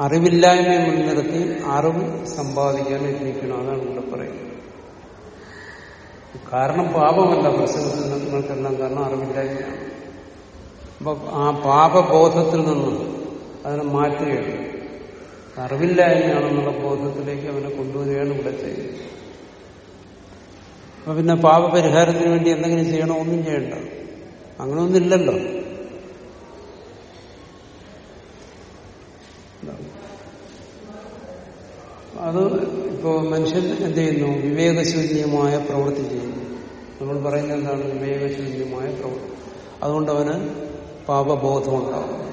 അറിവില്ലായ്മയെ മുൻനിർത്തി അറിവ് സമ്പാദിക്കാൻ യത്നിക്കണം. അതാണ് ഇവിടെ പറയുന്നത്. കാരണം പാപമല്ല. പ്രസംഗത്തിനെല്ലാം കാരണം അറിവില്ലായ്മയാണ്. അപ്പൊ ആ പാപബോധത്തിൽ നിന്ന് അതിനെ മാറ്റുകയാണ് അറിവില്ലായ്മയാണെന്നുള്ള ബോധത്തിലേക്ക് അവനെ കൊണ്ടുവരികയാണ് ഇവിടെ ചെയ്യുന്നത്. അപ്പൊ പിന്നെ പാപപരിഹാരത്തിന് വേണ്ടി എന്തെങ്കിലും ചെയ്യണോ ഒന്നും ചെയ്യണ്ട. അത് ഇപ്പോ മനുഷ്യൻ എന്ത് ചെയ്യുന്നു? വിവേകശൂന്യമായ പ്രവൃത്തി ചെയ്യുന്നു. നമ്മൾ പറയുന്നത് എന്താണ്? വിവേകശൂന്യമായ പ്രവൃത്തി. അതുകൊണ്ട് അവന് പാപബോധം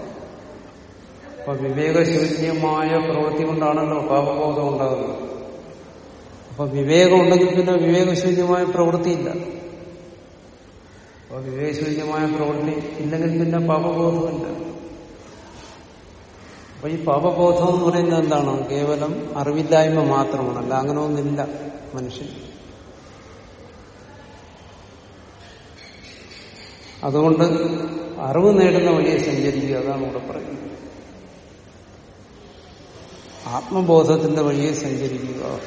അപ്പൊ വിവേകശൂന്യമായ പ്രവൃത്തി കൊണ്ടാണല്ലോ പാപബോധം ഉണ്ടാകുന്നത്. അപ്പൊ വിവേകം ഉണ്ടെങ്കിൽ പിന്നെ വിവേകശൂന്യമായ പ്രവൃത്തിയില്ല അപ്പൊ വിവേകശൂന്യമായ പ്രവൃത്തി ഇല്ലെങ്കിൽ പിന്നെ പാപബോധമില്ല അപ്പൊ ഈ പാപബോധം എന്ന് പറയുന്നത് എന്താണ്? കേവലം അറിവില്ലായ്മ മാത്രമാണ്. അല്ല അങ്ങനെ ഒന്നില്ല മനുഷ്യൻ. അതുകൊണ്ട് അറിവ് നേടുന്ന വഴിയെ സഞ്ചരിക്കുക അതാണ് ഇവിടെ പറയുന്നത്. ആത്മബോധത്തിന്റെ വഴിയെ സഞ്ചരിക്കുക.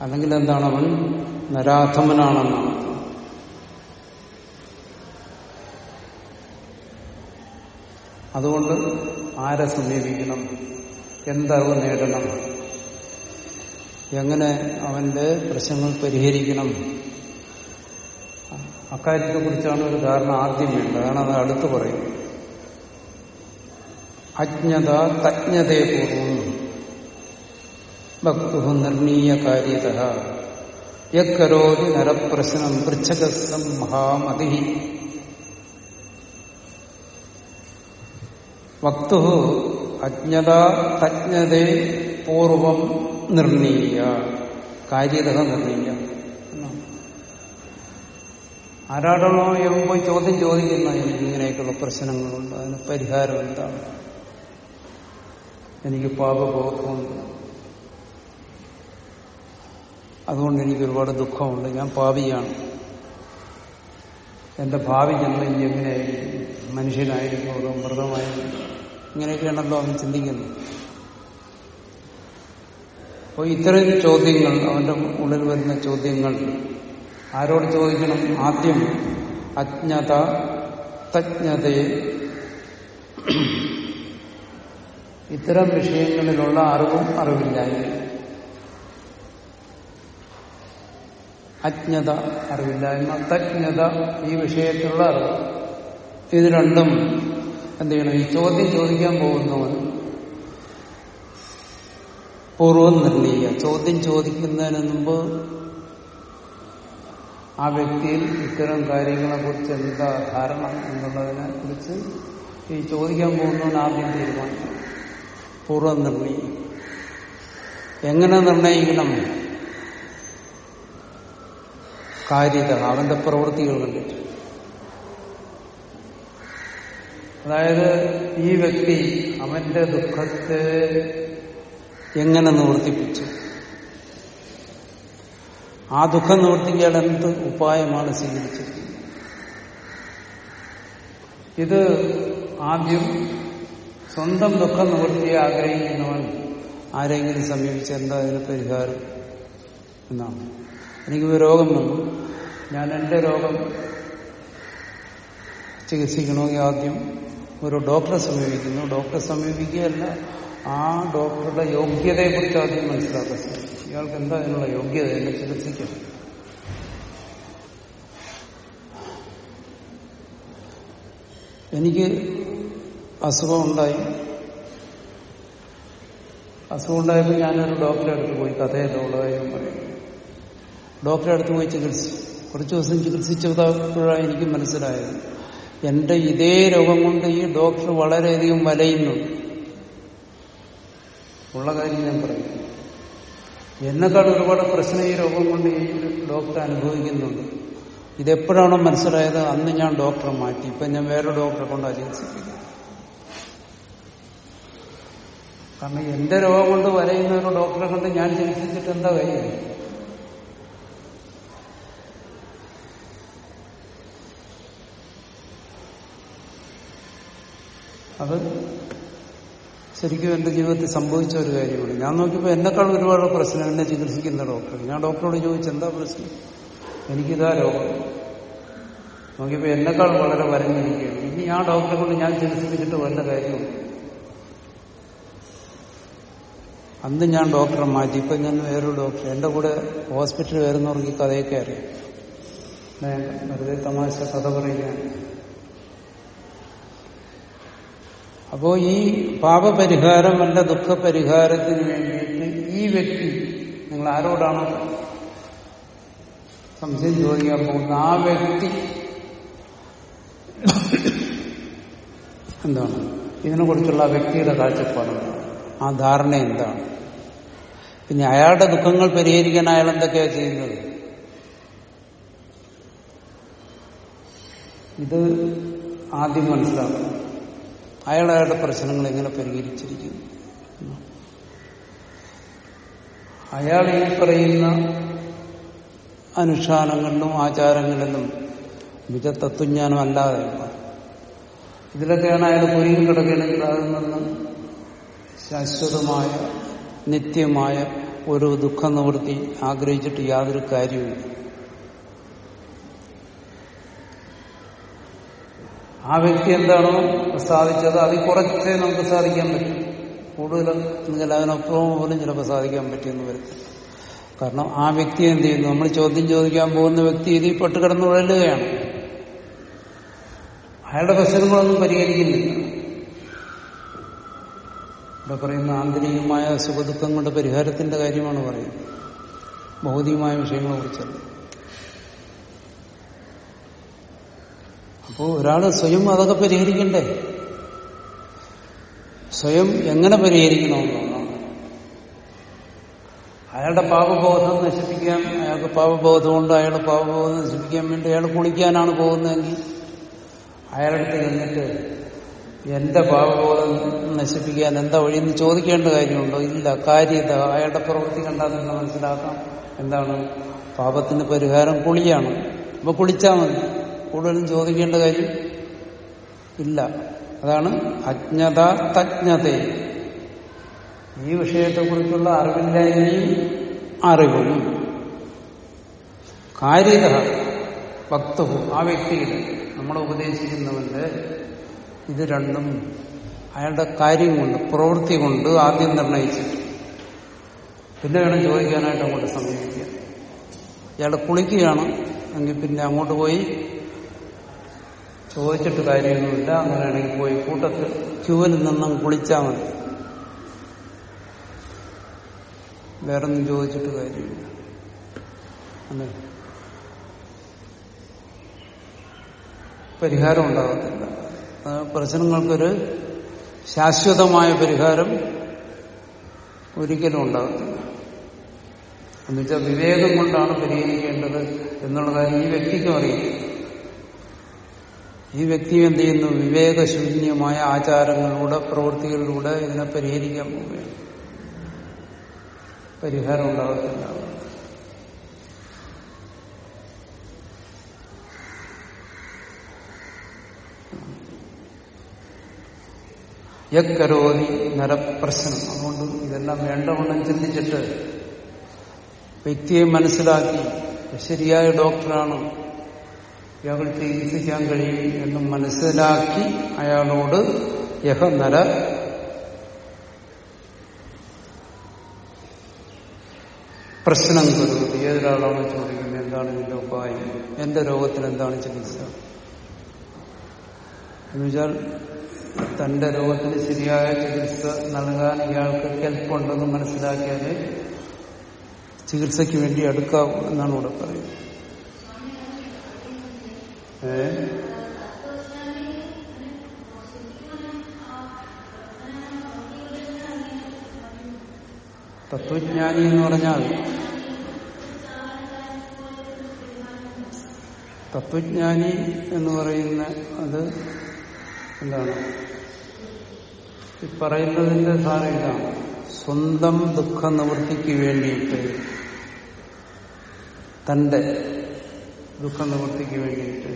അല്ലെങ്കിൽ എന്താണ് അവൻ? നരാധമനാണെന്നാണ് അതുകൊണ്ട് ആരെ സമീപിക്കണം? എന്തറിവ് നേടണം? എങ്ങനെ അവന്റെ പ്രശ്നങ്ങൾ പരിഹരിക്കണം? അക്കാര്യത്തെ കുറിച്ചാണ് ഒരു ധാരണ ആദ്യം വേണ്ടത് അതാണ് അത് അടുത്ത് പറയും അജ്ഞത തജ്ഞതയെപൂർവം. ഭക്തു നിർണീയ കാര്യത യക്കരോതി നരപ്രശ്നം പൃച്ഛകസ്ഥം മഹാമതി. വക്തു അജ്ഞത തജ്ഞതേ പൂർവം നിർണീയ. കാര്യത നിർണീയ. ആരാടണോ പോയി ചോദ്യം ചോദിക്കുന്ന ഇങ്ങനെയൊക്കെയുള്ള പ്രശ്നങ്ങളുണ്ട്. അതിന് പരിഹാരം എന്താണ് എനിക്ക് പാപബോധമുണ്ട് അതുകൊണ്ട് എനിക്ക് ഒരുപാട് ദുഃഖമുണ്ട്. ഞാൻ പാപിയാണ്. എന്റെ ഭാവി ജന്മം ഇനി എങ്ങനെയായിരിക്കും? മനുഷ്യനായിരിക്കും അതോ മൃതമായിരിക്കും ഇങ്ങനെയൊക്കെയാണല്ലോ അവൻ ചിന്തിക്കുന്നത്. അപ്പോൾ ഇത്തരം ചോദ്യങ്ങൾ അവന്റെ ഉള്ളിൽ വരുന്ന ചോദ്യങ്ങൾ ആരോട് ചോദിക്കണം? ആദ്യം അജ്ഞത തജ്ഞതയെ ഇത്തരം വിഷയങ്ങളിലുള്ള അറിവും അറിവില്ലായ്മ അജ്ഞത അറിവില്ലായ്മ തജ്ഞത ഈ വിഷയത്തിലുള്ള അറിവ്. ഇത് രണ്ടും എന്ത് ചെയ്യണം? ഈ ചോദ്യം ചോദിക്കാൻ പോകുന്നവൻ പൂർവം നിർണയിക്കുക. ചോദ്യം ചോദിക്കുന്നതിന് മുമ്പ് ആ വ്യക്തിയിൽ ഇത്തരം കാര്യങ്ങളെക്കുറിച്ച് എന്താ ധാരണ എന്നുള്ളതിനെ കുറിച്ച് ഈ ചോദിക്കാൻ പോകുന്നവൻ ആദ്യം തീരുമാനിക്കണം. പൂർവം നിർണയിക്കും. എങ്ങനെ നിർണയിക്കണം? കാര്യത അവന്റെ പ്രവൃത്തികൾ കണ്ടിട്ട്. അതായത് ഈ വ്യക്തി അവന്റെ ദുഃഖത്തെ എങ്ങനെ നിവർത്തിപ്പിച്ചു? ആ ദുഃഖം നിവർത്തിക്കാൻ എന്ത് ഉപായമാണ് സ്വീകരിച്ചത്? ഇത് ആദ്യം സ്വന്തം ദുഃഖം നിവൃത്തിയെ ആഗ്രഹിക്കുന്നവൻ ആരെങ്കിലും സമീപിച്ച് എന്താ അതിന് പരിഹാരം എന്നാണ്. എനിക്ക് രോഗം വന്നു. ഞാൻ എന്റെ രോഗം ചികിത്സിക്കണമെങ്കിൽ ആദ്യം ഒരു ഡോക്ടറെ സമീപിക്കുന്നു. ഡോക്ടറെ സമീപിക്കുകയല്ല ആ ഡോക്ടറുടെ യോഗ്യതയെക്കുറിച്ച് ആദ്യം മനസ്സിലാക്കാൻ ശ്രമിക്കും. ഇയാൾക്ക് എന്താ അതിനുള്ള യോഗ്യത? എന്നെ ചികിത്സിക്കണം എനിക്ക് അസുഖമുണ്ടായി. അസുഖം ഉണ്ടായപ്പോൾ ഞാനൊരു ഡോക്ടറെ അടുത്ത് പോയി കഥയല്ല ഉള്ള പറയും. ഡോക്ടറെ അടുത്ത് പോയി ചികിത്സിച്ചു കുറച്ച് ദിവസം ചികിത്സിച്ചപ്പോഴാണ് എനിക്ക് മനസ്സിലായത്. എന്റെ ഇതേ രോഗം കൊണ്ട് ഈ ഡോക്ടർ വളരെയധികം വലയുന്നു. ഉള്ള കാര്യം ഞാൻ പറയും. എന്നെക്കാൾ ഒരുപാട് പ്രശ്നം ഈ രോഗം കൊണ്ട് ഈ ഡോക്ടർ അനുഭവിക്കുന്നുണ്ട്. ഇതെപ്പോഴാണോ മനസ്സിലായത്? അന്ന് ഞാൻ ഡോക്ടറെ മാറ്റി. ഇപ്പം ഞാൻ വേറെ ഡോക്ടറെ കൊണ്ട് ചികിത്സിക്കുന്നത് കാരണം എന്റെ രോഗം കൊണ്ട് വരയുന്ന ഒരു ഡോക്ടറെ കൊണ്ട് ഞാൻ ചികിത്സിച്ചിട്ട് എന്താ കാര്യം? അത് ശരിക്കും എന്റെ ജീവിതത്തിൽ സംഭവിച്ച ഒരു കാര്യമാണ്. ഞാൻ നോക്കിയപ്പോൾ എന്നെക്കാൾ ഒരുപാട് പ്രശ്നം എന്നെ ചികിത്സിക്കുന്ന ഡോക്ടർ. ഞാൻ ഡോക്ടറോട് ചോദിച്ചു എന്താ പ്രശ്നം? എനിക്കിതാ രോഗം. നോക്കിയപ്പോൾ എന്നെക്കാൾ വളരെ വരഞ്ഞിരിക്കുകയാണ്. ഇനി ആ ഡോക്ടറെ കൊണ്ട് ഞാൻ ചികിത്സിച്ചിട്ട് വല്ല കാര്യവും അന്ന് ഞാൻ ഡോക്ടറെ മാറ്റി. ഇപ്പൊ ഞാൻ വേറൊരു ഡോക്ടർ എന്റെ കൂടെ ഹോസ്പിറ്റലിൽ വരുന്നവർക്ക് ഈ കഥയൊക്കെ അറിയാം. വെറുതെ തമാശ കഥ പറയുകയാണ്. അപ്പോ ഈ പാപപരിഹാരം അല്ല ദുഃഖപരിഹാരത്തിന് വേണ്ടിയിട്ട് ഈ വ്യക്തി നിങ്ങൾ ആരോടാണോ സംശയം ചോദിക്കാൻ പോകുന്ന ആ വ്യക്തി എന്താണ്? ഇതിനെക്കുറിച്ചുള്ള വ്യക്തിയുടെ കാഴ്ചപ്പാട് ആ ധാരണ എന്താണ്? പിന്നെ അയാളുടെ ദുഃഖങ്ങൾ പരിഹരിക്കാൻ അയാൾ എന്തൊക്കെയാ ചെയ്യുന്നത്? ഇത് ആദ്യം മനസ്സിലാക്കണം. അയാൾ അയാളുടെ പ്രശ്നങ്ങൾ എങ്ങനെ പരിഹരിച്ചിരിക്കുന്നു? അയാൾ ഈ പറയുന്ന അനുഷ്ഠാനങ്ങളിലും ആചാരങ്ങളിലും മിക തത്വജ്ഞാനം അല്ലാതെ ഇതിലൊക്കെയാണ് അയാൾ കുരുങ്ങി കിടക്കുകയാണെങ്കിൽ അതിൽ നിന്ന് ശാശ്വതമായ നിത്യമായ ഒരു ദുഃഖ നിവൃത്തി ആഗ്രഹിച്ചിട്ട് യാതൊരു കാര്യവുമില്ല. ആ വ്യക്തി എന്താണോ സാധിച്ചത് അതിൽ കുറച്ചേ നമുക്ക് സാധിക്കാൻ പറ്റും. കൂടുതലും എന്നുവെച്ചാൽ പോലും ചിലപ്പോൾ സാധിക്കാൻ പറ്റിയെന്ന് വരത്തില്ല കാരണം ആ വ്യക്തി എന്ത് ചെയ്യുന്നു? നമ്മൾ ചോദ്യം ചോദിക്കാൻ പോകുന്ന വ്യക്തി ഇതിൽ പെട്ടുകിടന്ന് ഉഴലുകയാണ്. അയാളുടെ പ്രശ്നങ്ങളൊന്നും പരിഹരിക്കുന്നില്ല. ഇവിടെ പറയുന്ന ആന്തരികമായ സുഖദുഃഖങ്ങളുടെ പരിഹാരത്തിന്റെ കാര്യമാണ് പറയുന്നത്. ഭൗതികമായ വിഷയങ്ങളെ കുറിച്ചല്ല അപ്പോൾ ഒരാൾ സ്വയം അതൊക്കെ പരിഹരിക്കണ്ടേ? സ്വയം എങ്ങനെ പരിഹരിക്കണമെന്നുള്ളതാണ് അയാളുടെ പാപബോധം നശിപ്പിക്കാൻ അയാൾക്ക് പാപബോധമുണ്ട് അയാളുടെ പാപബോധം നശിപ്പിക്കാൻ വേണ്ടി അയാൾ കുളിക്കാനാണ് പോകുന്നതെങ്കിൽ അയാളുടെ ചെന്നിട്ട് എന്റെ പാപബോധം നശിപ്പിക്കാൻ എന്താ വഴിയെന്ന് ചോദിക്കേണ്ട കാര്യമുണ്ടോ? ഇല്ല. കാര്യത. അയാളുടെ പ്രവൃത്തി കണ്ടാൽ തന്നെ മനസ്സിലാക്കാം. എന്താണ്? പാപത്തിന് പരിഹാരം കുളിയാണ്. അപ്പൊ കുളിച്ചാൽ മതി. കൂടുതലും ചോദിക്കേണ്ട കാര്യം ഇല്ല. അതാണ് അജ്ഞത തജ്ഞത. ഈ വിഷയത്തെക്കുറിച്ചുള്ള അറിവില്ലായ്മയും അറിവും. കാര്യത. ഭക്തവും ആ വ്യക്തിയുടെ നമ്മളെ ഉപദേശിക്കുന്നവന്റെ ഇത് രണ്ടും അയാളുടെ കാര്യം കൊണ്ട് പ്രവൃത്തി കൊണ്ട് ആദ്യം നിർണയിച്ചിട്ട് പിന്നെ വേണം ചോദിക്കാനായിട്ട് അങ്ങോട്ട് സമീപിക്കുക ഇയാൾ കുളിക്കുകയാണ്. എങ്കിൽ പിന്നെ അങ്ങോട്ട് പോയി ചോദിച്ചിട്ട് കാര്യമൊന്നുമില്ല. അങ്ങനെയാണെങ്കിൽ പോയി കൂട്ടത്തിൽ ക്യൂവിൽ നിന്നും കുളിച്ചാൽ മതി. വേറൊന്നും ചോദിച്ചിട്ട് കാര്യമില്ല. പരിഹാരം ഉണ്ടാകത്തില്ല. പ്രശ്നങ്ങൾക്കൊരു ശാശ്വതമായ പരിഹാരം ഒരിക്കലും ഉണ്ടാകത്തില്ല. എന്നുവെച്ചാൽ വിവേകം കൊണ്ടാണ് പരിഹരിക്കേണ്ടത് എന്നുള്ള കാര്യം ഈ വ്യക്തിക്കും അറിയില്ല ഈ വ്യക്തി എന്ത് ചെയ്യുന്നു? വിവേകശൂന്യമായ ആചാരങ്ങളിലൂടെ പ്രവൃത്തികളിലൂടെ ഇതിനെ പരിഹരിക്കാൻ പോവുകയാണ്. പരിഹാരം ഉണ്ടാകത്തില്ല. യക്കരോതി നരപ്രശ്നം. അതുകൊണ്ട് ഇതെല്ലാം വേണ്ടവണ്ണം ചിന്തിച്ചിട്ട് വ്യക്തിയെ മനസ്സിലാക്കി ശരിയായ ഡോക്ടറാണ്. ഇയാൾ ചികിത്സിക്കാൻ കഴിയും എന്ന് മനസ്സിലാക്കി അയാളോട് യഹ നര പ്രശ്നം കരുതി ഏതൊരാളാണ് ചോദിക്കുന്നത്? എന്താണ് ഇതിന്റെ ഉപായം? എന്റെ രോഗത്തിന് എന്താണ് ചികിത്സ? എന്നുവെച്ചാൽ തന്റെ രോഗത്തിന് ശരിയായ ചികിത്സ നൽകാൻ ഇയാൾക്ക് കെൽപ്പുണ്ടെന്ന് മനസ്സിലാക്കിയാൽ ചികിത്സയ്ക്ക് വേണ്ടി എടുക്കാവൂ എന്നാണ് ഇവിടെ പറയുന്നത്. ഏ? തത്വജ്ഞാനി എന്ന് പറഞ്ഞാൽ തത്വജ്ഞാനി എന്ന് പറയുന്ന അത് എന്താണ്? ഈ പറയുന്നതിന്റെ സാരമില്ല സ്വന്തം ദുഃഖ നിവൃത്തിക്ക് വേണ്ടിയിട്ട് തന്റെ ദുഃഖ നിവൃത്തിക്ക് വേണ്ടിയിട്ട്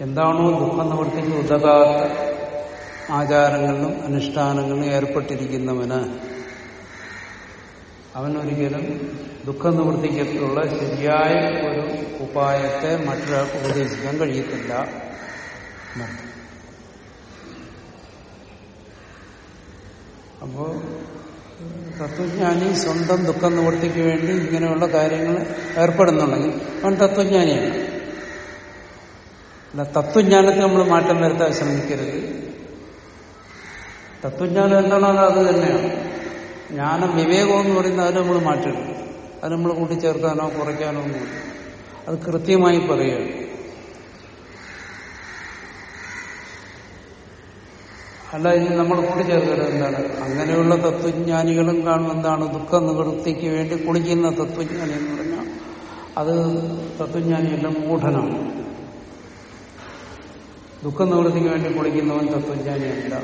എന്താണോ ദുഃഖ നിവൃത്തിക്ക് ഉതകാത്ത ആചാരങ്ങളിലും അനുഷ്ഠാനങ്ങളിലും ഏർപ്പെട്ടിരിക്കുന്നവന് അവനൊരിക്കലും ദുഃഖ നിവൃത്തിക്കുള്ള ശരിയായ ഒരു ഉപായത്തെ മറ്റൊരാൾക്ക് ഉപദേശിക്കാൻ കഴിയത്തില്ല അപ്പോ തത്വജ്ഞാനി സ്വന്തം ദുഃഖം നിവർത്തിക്ക് വേണ്ടി ഇങ്ങനെയുള്ള കാര്യങ്ങൾ ഏർപ്പെടുന്നുണ്ടെങ്കിൽ അവൻ തത്വജ്ഞാനിയാണ്. അല്ല തത്വജ്ഞാനത്തെ നമ്മൾ മാറ്റം വരുത്താൻ ശ്രമിക്കരുത്. തത്വജ്ഞാനം എന്താണോ അത് തന്നെയാണ്. ജ്ഞാനം വിവേകം എന്ന് പറയുന്നത് അത് നമ്മൾ മാറ്റിയിട്ടുണ്ട് അത് നമ്മൾ കൂട്ടിച്ചേർക്കാനോ കുറയ്ക്കാനോ ഒന്നുമില്ല. അത് കൃത്യമായി പറയുകയാണ് അല്ല ഇനി നമ്മൾ കൂട്ടിച്ചേർക്കരുത് എന്താണ്? അങ്ങനെയുള്ള തത്വജ്ഞാനികളും കാണും എന്താണ്? ദുഃഖ നിവൃത്തിക്ക് വേണ്ടി കുളിക്കുന്ന തത്വജ്ഞാനി എന്ന് പറഞ്ഞാൽ അത് തത്വജ്ഞാനിയല്ല മൂഢനാണ്. ദുഃഖ നിവൃത്തിക്ക് വേണ്ടി കുളിക്കുന്നവൻ തത്വജ്ഞാനിയല്ല.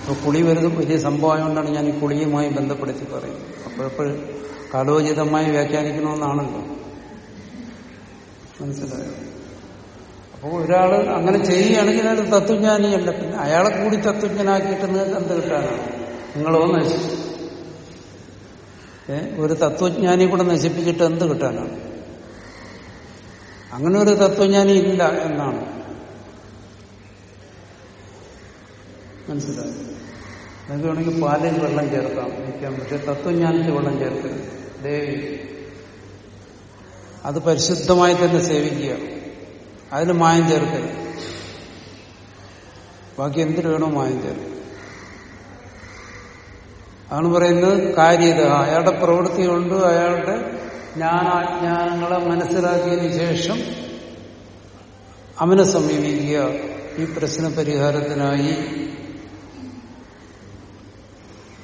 അപ്പൊ കുളി വരുന്നത് വലിയ സംഭവമായതുകൊണ്ടാണ് ഞാൻ ഈ കുളിയുമായി ബന്ധപ്പെടുത്തി പറയുന്നത്. അപ്പോഴെപ്പോഴും കാലോചിതമായി വ്യാഖ്യാനിക്കണമെന്നാണല്ലോ. മനസ്സിലായോ? അപ്പോൾ ഒരാൾ അങ്ങനെ ചെയ്യുകയാണെങ്കിൽ അയാൾ തത്വജ്ഞാനിയല്ല. പിന്നെ അയാളെ കൂടി തത്വജ്ഞനാക്കിയിട്ട് നിങ്ങൾക്ക് എന്ത് കിട്ടാനാണ്. നിങ്ങളോ നശിച്ചു. ഒരു തത്വജ്ഞാനി കൂടെ നശിപ്പിച്ചിട്ട് എന്ത് കിട്ടാനാണ്? അങ്ങനെ ഒരു തത്വജ്ഞാനി ഇല്ല എന്നാണ്. മനസ്സിലായി? നിങ്ങൾക്ക് വേണമെങ്കിൽ പാലിൽ വെള്ളം ചേർക്കാം നിൽക്കാം പക്ഷെ തത്വജ്ഞാനത്തിൽ വെള്ളം ചേർക്കരുത്. ദേവി അത് പരിശുദ്ധമായി തന്നെ സേവിക്കുക അതിന് മായം ചേർക്കരുത്. ബാക്കി എന്തിനു വേണോ മായം ചേർക്കും. അതാണ് പറയുന്നത് കാര്യത. അയാളുടെ പ്രവൃത്തി കൊണ്ട് അയാളുടെ ജ്ഞാനാജ്ഞാനങ്ങളെ മനസ്സിലാക്കിയതിന് ശേഷം അവനെ സമീപിക്കുക. ഈ പ്രശ്ന പരിഹാരത്തിനായി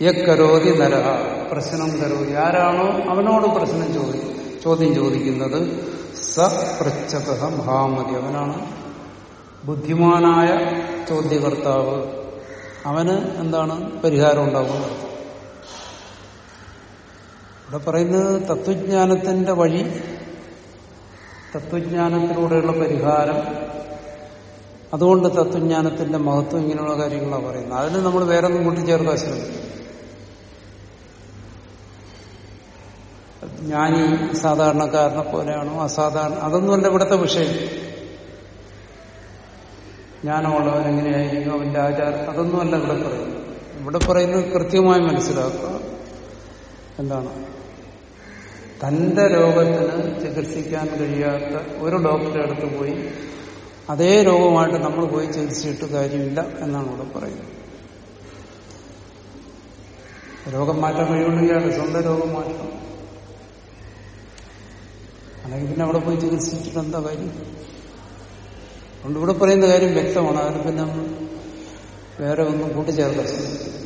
യക്കരോതി നരഹ. പ്രശ്നം കരോതി. ആരാണോ അവനോട് പ്രശ്നം ചോദി ചോദ്യം ചോദിക്കുന്നത്. സ മഹാമതി. അവനാണ് ബുദ്ധിമാനായ ചോദ്യകർത്താവ്. അവന് എന്താണ് പരിഹാരം ഉണ്ടാകുന്നത് ഇവിടെ പറയുന്നത് തത്വജ്ഞാനത്തിന്റെ വഴി തത്വജ്ഞാനത്തിലൂടെയുള്ള പരിഹാരം. അതുകൊണ്ട് തത്വജ്ഞാനത്തിന്റെ മഹത്വം ഇങ്ങനെയുള്ള കാര്യങ്ങളാണ് പറയുന്നത്. അതിന് നമ്മൾ വേറെ ഒന്നും കൂട്ടിച്ചേർക്കാൻ ശ്രമിക്കും. ജ്ഞാനി സാധാരണക്കാരനെ പോലെയാണോ? അസാധാരണ അതൊന്നുമല്ല ഇവിടുത്തെ വിഷയം. ജ്ഞാനമുള്ളവൻ എങ്ങനെയായിരിക്കും? അവന്റെ ആചാരം അതൊന്നുമല്ല ഇവിടെ പറയുന്നത്. ഇവിടെ പറയുന്നത് കൃത്യമായി മനസ്സിലാക്കുക. എന്താണ്? തന്റെ രോഗത്തിന് ചികിത്സിക്കാൻ കഴിയാത്ത ഒരു ഡോക്ടറെ അടുത്ത് പോയി അതേ രോഗമായിട്ട് നമ്മൾ പോയി ചികിത്സിച്ചിട്ട് കാര്യമില്ല എന്നാണ് ഇവിടെ പറയുന്നത്. രോഗം മാറ്റാൻ കഴിയുന്നില്ല സ്വന്തം രോഗം മാറ്റണം. അല്ലെങ്കിൽ പിന്നെ അവിടെ പോയി ചികിത്സിച്ചിട്ട് എന്താ കാര്യം? അതുകൊണ്ട് ഇവിടെ പറയുന്ന കാര്യം വ്യക്തമാണ്. അതിന് പിന്നെ വേറെ ഒന്നും കൂട്ടിച്ചേർക്കാൻ ശ്രമിക്കും